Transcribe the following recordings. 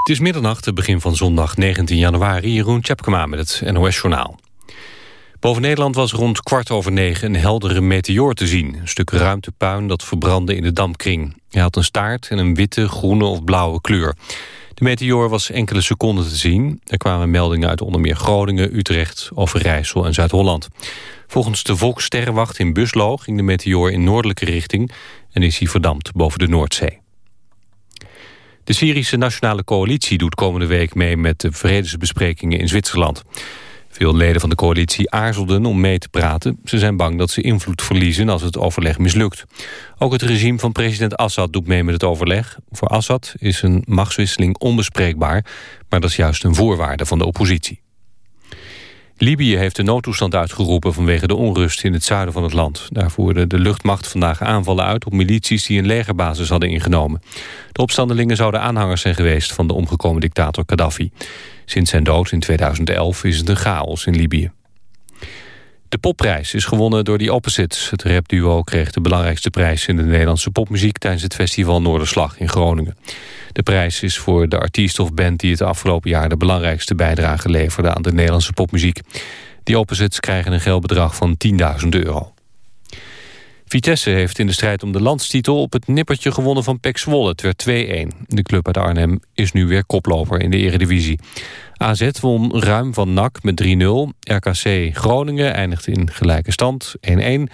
Het is middernacht, het begin van zondag 19 januari. Jeroen Tjepkema met het NOS-journaal. Boven Nederland was rond kwart over negen een heldere meteoor te zien. Een stuk ruimtepuin dat verbrandde in de dampkring. Hij had een staart en een witte, groene of blauwe kleur. De meteoor was enkele seconden te zien. Er kwamen meldingen uit onder meer Groningen, Utrecht, Overijssel en Zuid-Holland. Volgens de Volkssterrenwacht in Buslo ging de meteoor in noordelijke richting... en is hij verdampt boven de Noordzee. De Syrische Nationale Coalitie doet komende week mee met de vredesbesprekingen in Zwitserland. Veel leden van de coalitie aarzelden om mee te praten. Ze zijn bang dat ze invloed verliezen als het overleg mislukt. Ook het regime van president Assad doet mee met het overleg. Voor Assad is een machtswisseling onbespreekbaar... maar dat is juist een voorwaarde van de oppositie. Libië heeft de noodtoestand uitgeroepen vanwege de onrust in het zuiden van het land. Daar voerde de luchtmacht vandaag aanvallen uit op milities die een legerbasis hadden ingenomen. De opstandelingen zouden aanhangers zijn geweest van de omgekomen dictator Gaddafi. Sinds zijn dood in 2011 is het een chaos in Libië. De popprijs is gewonnen door The Opposites. Het rapduo kreeg de belangrijkste prijs in de Nederlandse popmuziek... tijdens het festival Noorderslag in Groningen. De prijs is voor de artiest of band die het afgelopen jaar... de belangrijkste bijdrage leverde aan de Nederlandse popmuziek. The Opposites krijgen een geldbedrag van 10.000 euro. Vitesse heeft in de strijd om de landstitel op het nippertje gewonnen van PEC Zwolle. Het werd 2-1. De club uit Arnhem is nu weer koploper in de eredivisie. AZ won ruim van NAC met 3-0. RKC Groningen eindigde in gelijke stand 1-1. En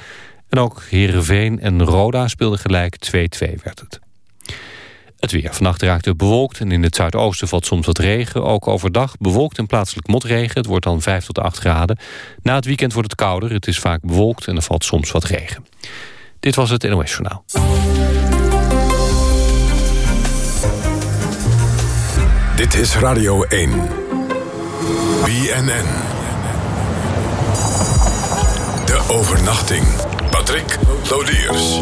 ook Heerenveen en Roda speelden gelijk 2-2 werd het. Het weer. Vannacht raakt het bewolkt en in het zuidoosten valt soms wat regen. Ook overdag bewolkt en plaatselijk motregen. Het wordt dan 5 tot 8 graden. Na het weekend wordt het kouder. Het is vaak bewolkt en er valt soms wat regen. Dit was het NOS Journaal. Dit is Radio 1. BNN. De overnachting. Patrick Lodiers.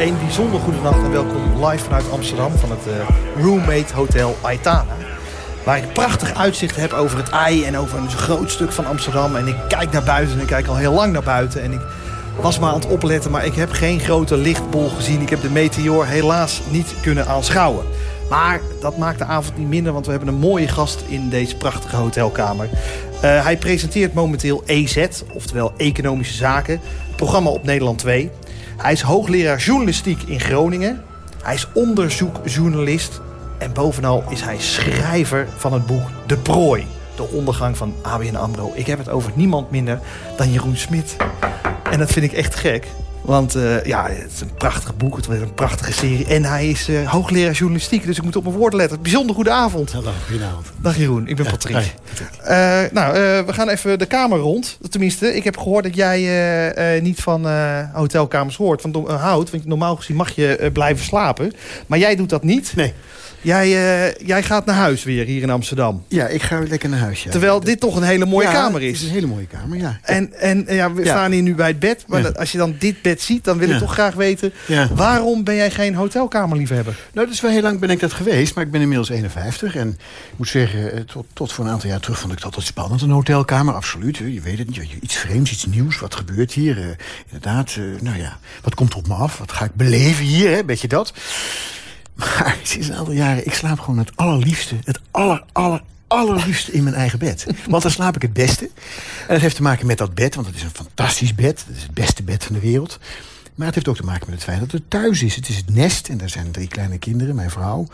Een bijzonder goede nacht en welkom live vanuit Amsterdam van het uh, Roommate Hotel Aitana. Waar ik prachtig uitzicht heb over het ei en over een groot stuk van Amsterdam. En ik kijk naar buiten en ik kijk al heel lang naar buiten. En ik was maar aan het opletten, maar ik heb geen grote lichtbol gezien. Ik heb de meteor helaas niet kunnen aanschouwen. Maar dat maakt de avond niet minder, want we hebben een mooie gast in deze prachtige hotelkamer. Uh, hij presenteert momenteel EZ, oftewel Economische Zaken, programma op Nederland 2. Hij is hoogleraar journalistiek in Groningen. Hij is onderzoekjournalist. En bovenal is hij schrijver van het boek De Prooi. De ondergang van ABN AMRO. Ik heb het over niemand minder dan Jeroen Smit. En dat vind ik echt gek. Want uh, ja, het is een prachtig boek, het is een prachtige serie. En hij is uh, hoogleraar journalistiek, dus ik moet op mijn woorden letten. Bijzonder goede avond. Hallo, goedenavond. Dag Jeroen, ik ben ja, Patrick. Uh, nou, we gaan even de kamer rond. Tenminste, ik heb gehoord dat jij niet van hotelkamers hoort, van, houdt. Want normaal gezien mag je blijven slapen. Maar jij doet dat niet. Nee. Jij, uh, jij gaat naar huis weer hier in Amsterdam. Ja, ik ga lekker naar huis. Ja. Terwijl dit toch een hele mooie ja, kamer is. Het is een hele mooie kamer, ja. En, en ja, we staan hier nu bij het bed. Maar als je dan dit bed ziet, dan wil ik toch graag weten... waarom ben jij geen hotelkamerliefhebber? Nou, dat is wel heel lang ben ik dat geweest. Maar ik ben inmiddels 51. En ik moet zeggen, eh, tot, tot voor een aantal jaar terug vond ik dat altijd spannend. Een hotelkamer, absoluut. Je weet het niet. Iets vreemds, iets nieuws. Wat gebeurt hier? Uh, inderdaad, uh, nou ja, wat komt op me af? Wat ga ik beleven hier? Hè? Weet je dat? Maar sinds een aantal jaren, ik slaap gewoon het allerliefste. Het aller, aller, allerliefste in mijn eigen bed. Want dan slaap ik het beste. En dat heeft te maken met dat bed, want het is een fantastisch bed. Het is het beste bed van de wereld. Maar het heeft ook te maken met het feit dat het thuis is. Het is het nest en er zijn drie kleine kinderen, mijn vrouw.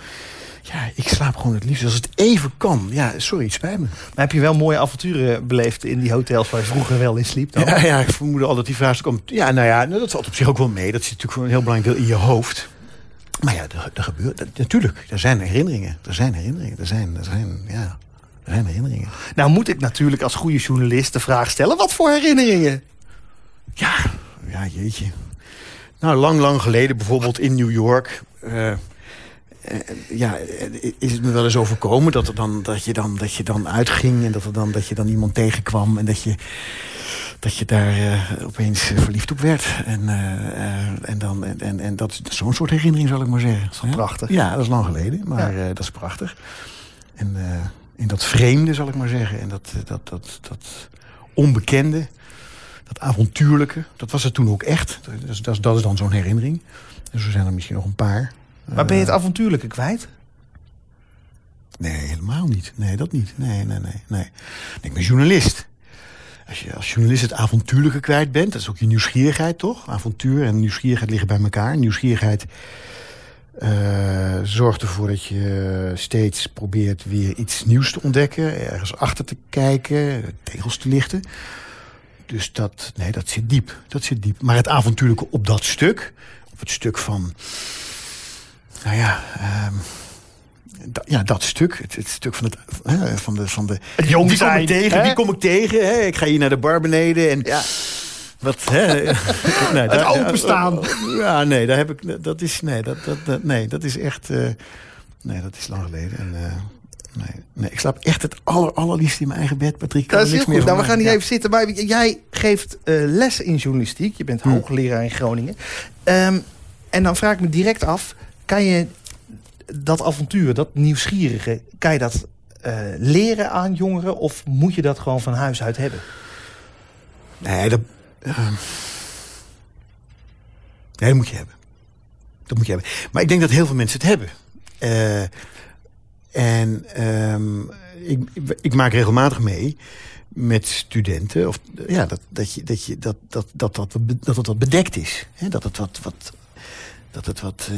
Ja, ik slaap gewoon het liefst als het even kan. Ja, sorry, het spijt me. Maar heb je wel mooie avonturen beleefd in die hotels waar je vroeger wel in sliep? Dan? Ja, ja, ik vermoed al dat die vraag komt. Ja, nou ja, dat valt op zich ook wel mee. Dat zit natuurlijk gewoon een heel belangrijk deel in je hoofd. Maar ja, er, er gebeurt, natuurlijk, er zijn herinneringen. Er zijn herinneringen, er zijn, er zijn, ja, er zijn herinneringen. Nou moet ik natuurlijk als goede journalist de vraag stellen, wat voor herinneringen? Ja, ja, jeetje. Nou, lang, lang geleden, bijvoorbeeld in New York... Uh, ja, is het me wel eens overkomen dat, er dan, dat, je dan, dat je dan uitging... en dat, er dan, dat je dan iemand tegenkwam en dat je dat je daar uh, opeens verliefd op werd. En, uh, en, dan, en, en dat is zo'n soort herinnering, zal ik maar zeggen. Dat is prachtig. Ja, dat is lang geleden, maar ja. dat is prachtig. En in dat vreemde, zal ik maar zeggen. En dat, dat, dat, dat onbekende, dat avontuurlijke. Dat was het toen ook echt. Dat is, dat is, dat is dan zo'n herinnering. En zo zijn er misschien nog een paar. Maar ben je het avontuurlijke kwijt? Nee, helemaal niet. Nee, dat niet. Nee, nee, nee. nee. Ik ben journalist. Als je als journalist het avontuurlijke kwijt bent... dat is ook je nieuwsgierigheid, toch? Avontuur en nieuwsgierigheid liggen bij elkaar. Nieuwsgierigheid uh, zorgt ervoor dat je steeds probeert weer iets nieuws te ontdekken. Ergens achter te kijken, tegels te lichten. Dus dat, nee, dat zit diep. Dat zit diep. Maar het avontuurlijke op dat stuk... op het stuk van... nou ja... Um, ja, dat stuk. Het, het stuk van, het, van de... Van de het jong wie kom ik tegen? Wie kom ik tegen? Hè? Ik ga hier naar de bar beneden en... Ja. Wat, hè? nee, het openstaan. Ja, nee, daar heb ik, dat, is, nee, dat, dat, nee, dat is echt... Uh, nee, dat is lang geleden. En, uh, nee, nee, ik slaap echt het aller, allerliefst in mijn eigen bed, Patrick. Dat is heel goed. Nou, we gaan hier ja. even zitten. Maar jij geeft uh, les in journalistiek. Je bent hm. hoogleraar in Groningen. Um, en dan vraag ik me direct af... kan je dat avontuur, dat nieuwsgierige... kan je dat leren aan jongeren... of moet je dat gewoon van huis uit hebben? Nee, dat, Uh, nee, dat moet je hebben. Dat moet je hebben. Maar ik denk dat heel veel mensen het hebben. Uh, en um, ik, ik, maak regelmatig mee met studenten. Of, ja, dat, dat, je, dat, je, dat, dat, dat, dat, dat het wat bedekt is. Dat het wat... wat dat het wat...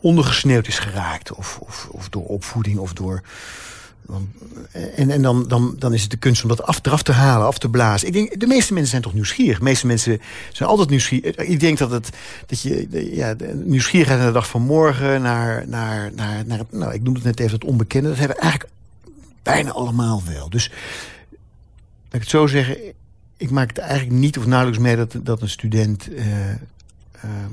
ondergesneeuwd is geraakt. Of, of, of door opvoeding of door en, en dan, dan, dan is het de kunst om dat af, eraf te halen, af te blazen. Ik denk, de meeste mensen zijn toch nieuwsgierig. De meeste mensen zijn altijd nieuwsgierig. Ik denk dat, het, dat je ja, nieuwsgierigheid naar de dag van morgen... naar, naar, naar, nou, ik noem het net even het onbekende... dat hebben we eigenlijk bijna allemaal wel. Dus, laat ik het zo zeggen... ik maak het eigenlijk niet of nauwelijks mee dat, dat een student... Uh, uh,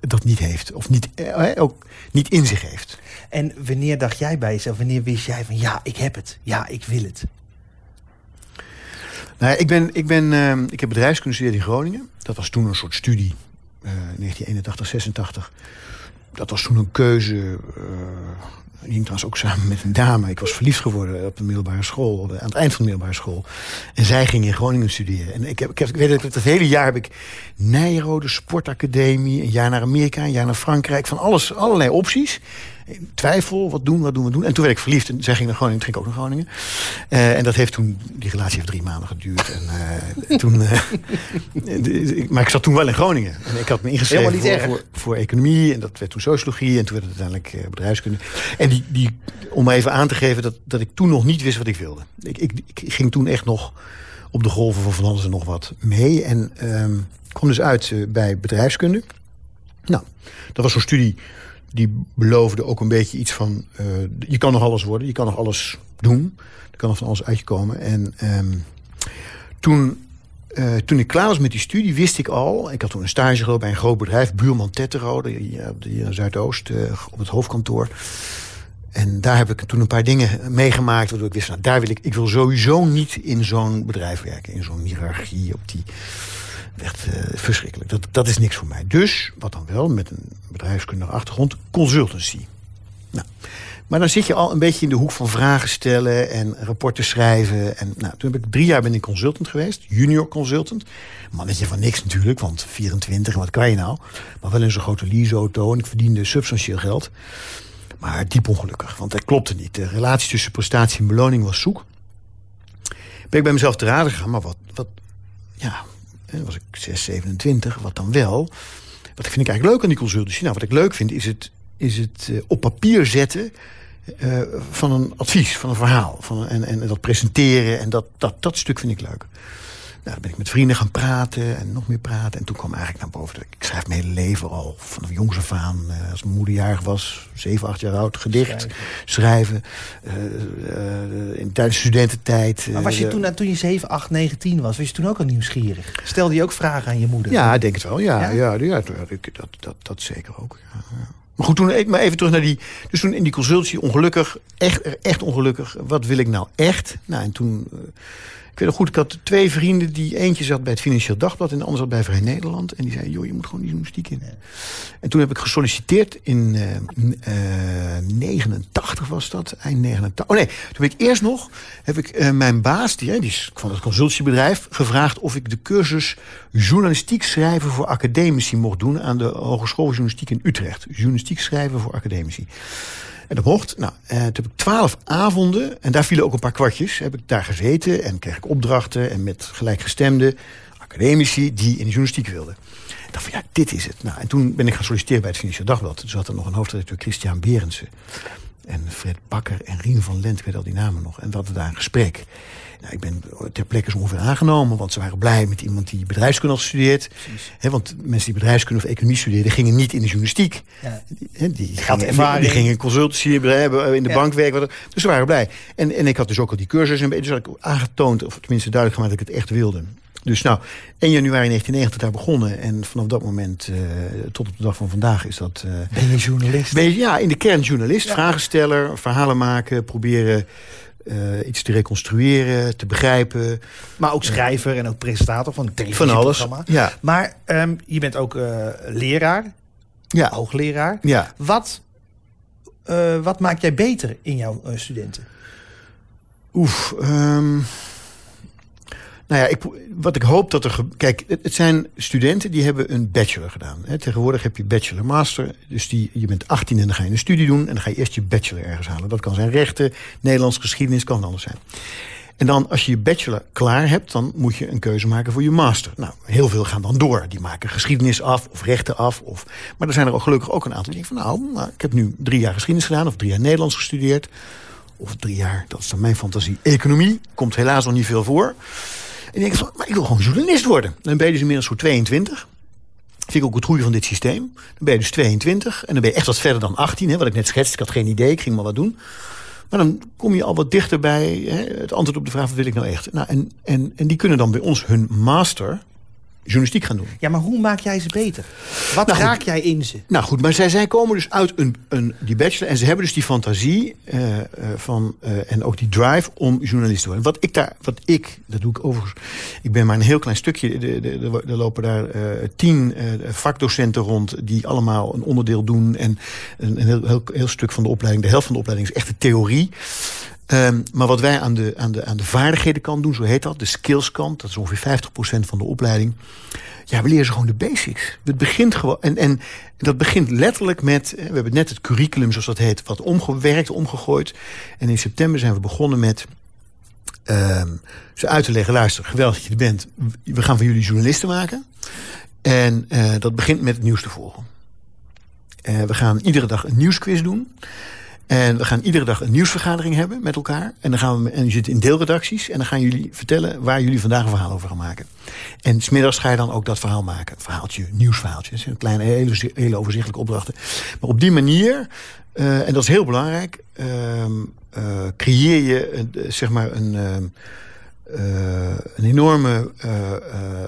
dat niet heeft. Of niet, eh, ook niet in zich heeft. En wanneer dacht jij bij jezelf, wanneer wist jij van ja, ik heb het. Ja, ik wil het. Nou, ik, ben, ik, ben, uh, ik heb bedrijfskunde gestudeerd in Groningen. Dat was toen een soort studie. Uh, 1981, 86. Dat was toen een keuze. Ik trouwens ook samen met een dame. Ik was verliefd geworden op de middelbare school. Aan het eind van de middelbare school. En zij ging in Groningen studeren. En ik, heb, ik, ik weet dat het hele jaar heb ik Nijrode Sportacademie. Een jaar naar Amerika, een jaar naar Frankrijk. Van alles, allerlei opties twijfel, wat doen, wat doen, wat doen. En toen werd ik verliefd en zij ging naar Groningen, toen ging ik ook naar Groningen. Uh, en dat heeft toen, die relatie heeft drie maanden geduurd. En, uh, toen, uh, maar ik zat toen wel in Groningen. En ik had me ingeschreven voor, voor, voor, economie en dat werd toen sociologie en toen werd het uiteindelijk bedrijfskunde. En die, die, om maar even aan te geven dat, dat ik toen nog niet wist wat ik wilde. Ik, ik, ik ging toen echt nog op de golven van van alles en nog wat mee. En um, kwam dus uit bij bedrijfskunde. Nou, dat was zo'n studie die beloofde ook een beetje iets van... Uh, je kan nog alles worden, je kan nog alles doen. Er kan nog van alles uitkomen. En um, toen, uh, toen ik klaar was met die studie, wist ik al... Ik had toen een stage gelopen bij een groot bedrijf, Buurman Tetterode... hier op de Zuidoost, op het hoofdkantoor. En daar heb ik toen een paar dingen meegemaakt... waardoor ik wist, nou, daar wil ik... Ik wil sowieso niet in zo'n bedrijf werken. In zo'n hiërarchie, op die Echt uh, verschrikkelijk. Dat, dat is niks voor mij. Dus, wat dan wel, met een bedrijfskundige achtergrond, consultancy. Nou, maar dan zit je al een beetje in de hoek van vragen stellen en rapporten schrijven. En nou, toen heb ik drie jaar ben ik consultant geweest, junior consultant. Mannetje van niks natuurlijk, want 24, wat kan je nou? Maar wel in zo'n grote leaseauto en ik verdiende substantieel geld. Maar diep ongelukkig, want dat klopte niet. De relatie tussen prestatie en beloning was zoek. Ben ik bij mezelf te raden gegaan, maar wat, wat, ja, dan was ik 6, 27. Wat dan wel? Wat vind ik eigenlijk leuk aan die consultancy? Nou, wat ik leuk vind is het, is het uh, op papier zetten uh, van een advies, van een verhaal. Van, en, en dat presenteren. En dat, dat, dat stuk vind ik leuk. Nou, dan ben ik met vrienden gaan praten en nog meer praten. En toen kwam eigenlijk naar boven dat ik schrijf mijn hele leven al vanaf jongs af aan. Uh, als mijn moeder jarig was, 7, 8 jaar oud, gedicht, schrijven. Uh, tijdens studententijd. maar was je toen, toen je 7, 8, 9, 10 was, was je toen ook al nieuwsgierig? Stelde je ook vragen aan je moeder? Ja, ik denk het wel. Ja, ja? ja, ja dat, dat, dat, zeker ook. Ja. Maar goed, toen maar even terug naar die. Dus toen in die consultie ongelukkig, echt, echt ongelukkig. Wat wil ik nou echt? Nou, en toen Ik weet nog goed, ik had twee vrienden... die eentje zat bij het Financieel Dagblad... en de ander zat bij Vrij Nederland. En die zei, joh, je moet gewoon die journalistiek in. En toen heb ik gesolliciteerd in uh, 89 was dat, eind 89. Oh nee, toen heb ik eerst nog... heb ik mijn baas, die, die is van het consultiebedrijf... gevraagd of ik de cursus journalistiek schrijven voor academici mocht doen... aan de Hogeschool Journalistiek in Utrecht. Journalistiek schrijven voor academici. En dat mocht. Nou, eh, toen heb ik twaalf avonden, en daar vielen ook een paar kwartjes, heb ik daar gezeten en kreeg ik opdrachten en met gelijkgestemde academici die in de journalistiek wilden. Ik dacht van ja, dit is het. Nou, en toen ben ik gaan solliciteren bij het Financieel Dagblad. Toen zat er nog een hoofdredacteur, Christian Berendsen. En Fred Bakker en Rien van Lent, ik weet al die namen nog. En we hadden daar een gesprek. Nou, ik ben ter plekke zo ongeveer aangenomen, want ze waren blij met iemand die bedrijfskunde had gestudeerd. He, want mensen die bedrijfskunde of economie studeerden, gingen niet in de journalistiek. Ja. He, die, gingen, die gingen consultancy hebben, in de bank werken. Dus ze waren blij. En, en ik had dus ook al die cursus en dus had ik aangetoond, of tenminste duidelijk gemaakt dat ik het echt wilde. Dus nou, 1 januari 1990 daar begonnen. En vanaf dat moment uh, tot op de dag van vandaag is dat... Uh, ben je journalist? Ben je, ja, in de kern journalist. Vragensteller, verhalen maken, proberen uh, iets te reconstrueren, te begrijpen. Maar ook schrijver en ook presentator van een televisieprogramma. Van alles, ja. Maar um, je bent ook leraar. Ja. Hoogleraar. Ja. Wat, wat maak jij beter in jouw studenten? Oef, um, nou ja, ik, wat ik hoop dat er... Kijk, het, zijn studenten die hebben een bachelor gedaan. Hè. Tegenwoordig heb je bachelor-master. Dus die, je bent 18 en dan ga je een studie doen... en dan ga je eerst je bachelor ergens halen. Dat kan zijn rechten, Nederlands geschiedenis, kan anders zijn. En dan, als je je bachelor klaar hebt... dan moet je een keuze maken voor je master. Nou, heel veel gaan dan door. Die maken geschiedenis af of rechten af. Of, maar er zijn er ook gelukkig ook een aantal die denken van... nou, nou ik heb nu drie jaar geschiedenis gedaan... of drie jaar Nederlands gestudeerd. Of drie jaar, dat is dan mijn fantasie, economie. Komt helaas nog niet veel voor. En ik denk maar ik wil gewoon journalist worden. Dan ben je dus inmiddels zo 22. Vind ik ook het goede van dit systeem. Dan ben je dus 22 en dan ben je echt wat verder dan 18. Hè, wat ik net schetste, ik had geen idee, ik ging maar wat doen. Maar dan kom je al wat dichter bij hè, het antwoord op de vraag... wat wil ik nou echt? Nou, en, en, en die kunnen dan bij ons hun master journalistiek gaan doen. Ja, maar hoe maak jij ze beter? Wat nou, raak jij in ze? Nou goed, maar zij, zij komen dus uit een, een, die bachelor... en ze hebben dus die fantasie uh, uh, van, uh, en ook die drive om journalist te worden. Wat ik daar, wat ik, dat doe ik overigens... ik ben maar een heel klein stukje... er lopen daar tien vakdocenten rond... die allemaal een onderdeel doen... en een, een heel, heel, heel stuk van de opleiding... de helft van de opleiding is echte theorie... Um, maar wat wij aan de, aan, de, aan de vaardighedenkant doen, zo heet dat, de skillskant... dat is ongeveer 50% van de opleiding... ja, we leren ze gewoon de basics. Het begint gewoon... En, en dat begint letterlijk met... We hebben net het curriculum, zoals dat heet, wat omgewerkt, omgegooid. En in september zijn we begonnen met... Um, ze uit te leggen, luister, geweldig dat je er bent. We gaan van jullie journalisten maken. En uh, dat begint met het nieuws te volgen. Uh, we gaan iedere dag een nieuwsquiz doen... En we gaan iedere dag een nieuwsvergadering hebben met elkaar. En dan gaan we en je zit in deelredacties. En dan gaan jullie vertellen waar jullie vandaag een verhaal over gaan maken. En smiddags ga je dan ook dat verhaal maken. Een verhaaltje, nieuwsverhaaltje. Zijn kleine, hele, overzichtelijke opdrachten. Maar op die manier, uh, en dat is heel belangrijk, uh, uh, creëer je zeg maar een ehm, uh, een enorme uh, uh,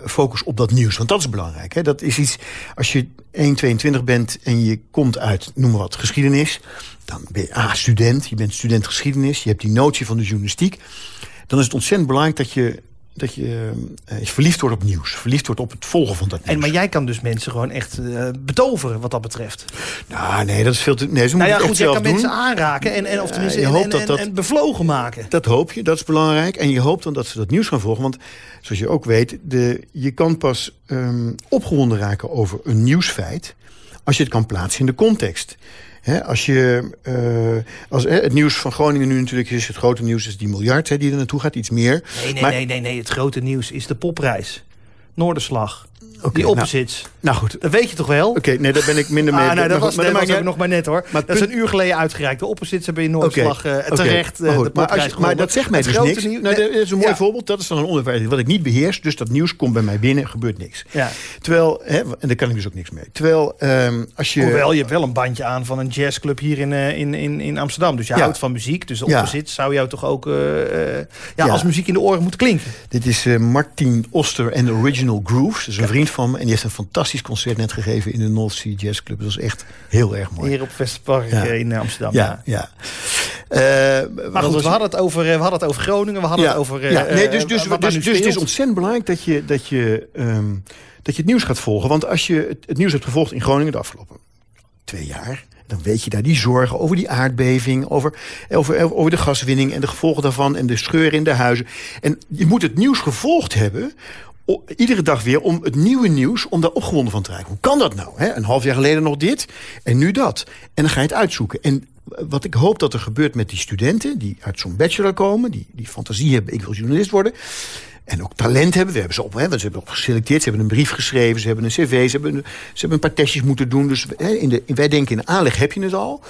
focus op dat nieuws. Want dat is belangrijk. Hè? Dat is iets, als je 1,22 bent en je komt uit, noem maar wat, geschiedenis... dan ben je A, student, je bent student geschiedenis... je hebt die notie van de journalistiek... dan is het ontzettend belangrijk dat je dat je, uh, verliefd wordt op nieuws. Verliefd wordt op het volgen van dat nieuws. En, maar jij kan dus mensen gewoon echt uh, betoveren wat dat betreft. Nou, nee, dat is veel te... Nee, ze nou ja, goed, jij kan doen. mensen aanraken en, en, of tenminste, en, en, dat, en, bevlogen maken. Dat hoop je, dat is belangrijk. En je hoopt dan dat ze dat nieuws gaan volgen. Want zoals je ook weet, de, je kan pas um, opgewonden raken over een nieuwsfeit... als je het kan plaatsen in de context als je, uh, als, het nieuws van Groningen nu natuurlijk is, het grote nieuws is die miljard die er naartoe gaat, iets meer. Nee, nee, nee, nee, nee, het grote nieuws is de popprijs. Noorderslag. Okay, die opposites. Nou, nou, goed. Dat weet je toch wel? Oké, nee, daar ben ik minder mee. Ah, nou, dat was, maar, dat was ook nog maar net hoor. Maar dat is een uur geleden uitgereikt. De opposites hebben in Noordslag okay, uh, terecht uh, de maar, als, maar dat zegt mij dus niks. Nou, dat is een mooi ja. voorbeeld. Dat is dan een onderwerp wat ik niet beheers. Dus dat nieuws komt bij mij binnen, gebeurt niks. Ja. Terwijl, hè, en daar kan ik dus ook niks mee. Terwijl, um, als je... Hoewel, je hebt wel een bandje aan van een jazzclub hier in, uh, in, in, in Amsterdam. Dus je ja. houdt van muziek. Dus de opposites zou jou toch ook ja, als muziek in de oren moeten klinken. Dit is Martin Oster en Original Grooves. Dat is een vriend van me. En die heeft een fantastisch concert net gegeven in de North Sea Jazz Club. Dat was echt heel erg mooi. Hier op Westpark ja. Eh, in Amsterdam. Ja, ja. maar goed, we hadden, het over, we hadden het over Groningen, we hadden het over... ja, nee, dus, dus, dus, dus het is ontzettend belangrijk dat je, dat, je, um, dat je het nieuws gaat volgen. Want als je het, het nieuws hebt gevolgd in Groningen de afgelopen twee jaar dan weet je daar die zorgen over die aardbeving... Over, over, over de gaswinning en de gevolgen daarvan... en de scheuren in de huizen. En je moet het nieuws gevolgd hebben iedere dag weer om het nieuwe nieuws... om daar opgewonden van te raken. Hoe kan dat nou? Hè? Een half jaar geleden nog dit en nu dat. En dan ga je het uitzoeken. En wat ik hoop dat er gebeurt met die studenten... die uit zo'n bachelor komen, die, die fantasie hebben... ik wil journalist worden... En ook talent hebben. We hebben ze op, hè, ze hebben op geselecteerd. Ze hebben een brief geschreven. Ze hebben een cv. Ze hebben, ze hebben een paar testjes moeten doen. Dus hè, in de, wij denken in de aanleg heb je het al.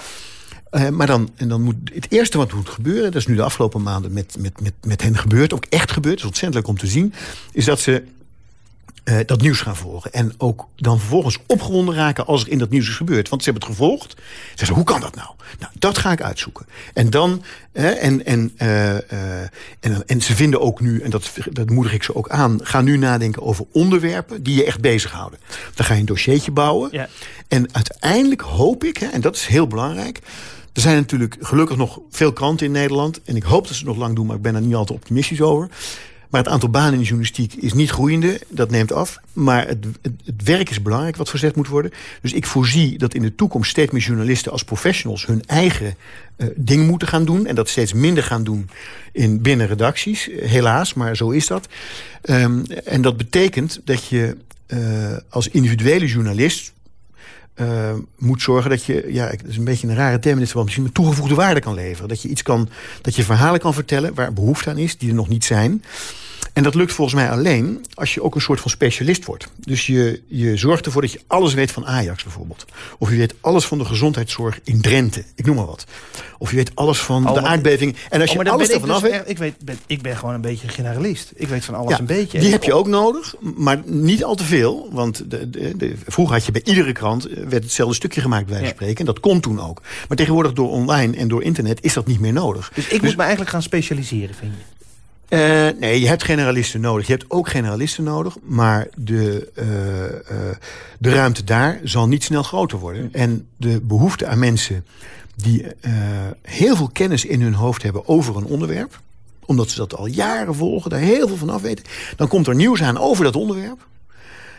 Uh, maar dan, en dan moet het eerste wat moet gebeuren... dat is nu de afgelopen maanden met, met, met, met hen gebeurd... ook echt gebeurd, is ontzettend leuk om te zien... is dat ze uh, dat nieuws gaan volgen. En ook dan vervolgens opgewonden raken als er in dat nieuws is gebeurd. Want ze hebben het gevolgd. Ze zeggen, hoe kan dat nou? Nou, dat ga ik uitzoeken. En dan, uh, en, en, uh, en, en ze vinden ook nu, en dat, dat moedig ik ze ook aan... ga nu nadenken over onderwerpen die je echt bezighouden. Dan ga je een dossiertje bouwen. Ja. En uiteindelijk hoop ik, hè, en dat is heel belangrijk... Er zijn natuurlijk gelukkig nog veel kranten in Nederland. En ik hoop dat ze het nog lang doen, maar ik ben er niet altijd optimistisch over. Maar het aantal banen in de journalistiek is niet groeiende. Dat neemt af. Maar het, het, werk is belangrijk wat verzet moet worden. Dus ik voorzie dat in de toekomst steeds meer journalisten als professionals... hun eigen uh, ding moeten gaan doen. En dat steeds minder gaan doen in binnen redacties. Helaas, maar zo is dat. Um, en dat betekent dat je uh, als individuele journalist... Uh, moet zorgen dat je, ja, dat is een beetje een rare term in dit misschien met toegevoegde waarde kan leveren. Dat je iets kan, dat je verhalen kan vertellen waar behoefte aan is, die er nog niet zijn. En dat lukt volgens mij alleen als je ook een soort van specialist wordt. Dus je, je zorgt ervoor dat je alles weet van Ajax bijvoorbeeld. Of je weet alles van de gezondheidszorg in Drenthe. Ik noem maar wat. Of je weet alles van oh, de aardbeving. En als oh, je alles ervan af dus, weet... Ik, weet ben, ik ben gewoon een beetje generalist. Ik weet van alles ja, een beetje. Die heb je ook nodig, maar niet al te veel. Want de, de, de, vroeger had je bij iedere krant... Eh, werd hetzelfde stukje gemaakt bij spreken. En dat kon toen ook. Maar tegenwoordig door online en door internet is dat niet meer nodig. Dus ik dus, moet me eigenlijk gaan specialiseren, vind je? Uh, nee, je hebt generalisten nodig. Je hebt ook generalisten nodig. Maar de, uh, uh, de ruimte daar zal niet snel groter worden. En de behoefte aan mensen die heel veel kennis in hun hoofd hebben over een onderwerp omdat ze dat al jaren volgen, daar heel veel van af weten. Dan komt er nieuws aan over dat onderwerp.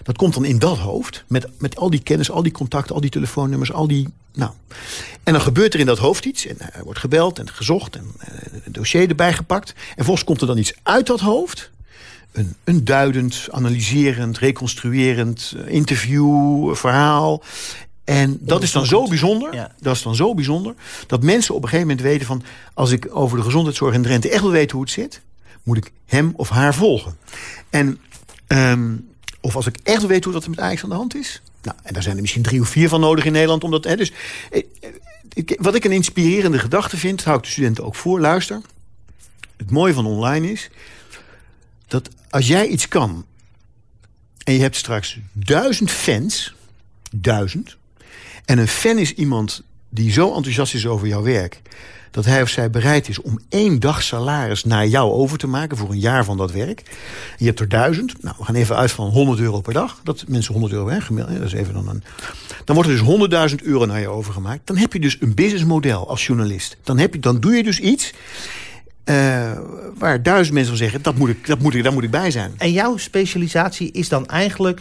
Dat komt dan in dat hoofd. Met, met al die kennis, al die contacten, al die telefoonnummers, al die... Nou. En dan gebeurt er in dat hoofd iets. En er wordt gebeld en gezocht en een dossier erbij gepakt. En vervolgens komt er dan iets uit dat hoofd. Een, een duidend, analyserend, reconstruerend interview, verhaal. En dat is dan zo bijzonder, ja. dat is dan zo bijzonder... dat mensen op een gegeven moment weten van... als ik over de gezondheidszorg in Drenthe echt wil weten hoe het zit... moet ik hem of haar volgen. En um, of als ik echt weet hoe dat met Ajax aan de hand is. Nou, en daar zijn er misschien drie of vier van nodig in Nederland. Omdat, hè, dus, eh, ik, wat ik een inspirerende gedachte vind, hou ik de studenten ook voor. Luister, het mooie van online is... dat als jij iets kan... en je hebt straks duizend fans... duizend... en een fan is iemand die zo enthousiast is over jouw werk dat hij of zij bereid is om één dag salaris naar jou over te maken... voor een jaar van dat werk. Je hebt er duizend. Nou, we gaan even uit van 100 euro per dag. Dat mensen 100 euro gemeld. Dat is even dan, een... dan wordt er dus 100.000 euro naar je overgemaakt. Dan heb je dus een businessmodel als journalist. Dan, heb je, dan doe je dus iets... Uh, waar duizend mensen van zeggen, dat moet ik, dat moet ik, daar moet ik bij zijn. En jouw specialisatie is dan eigenlijk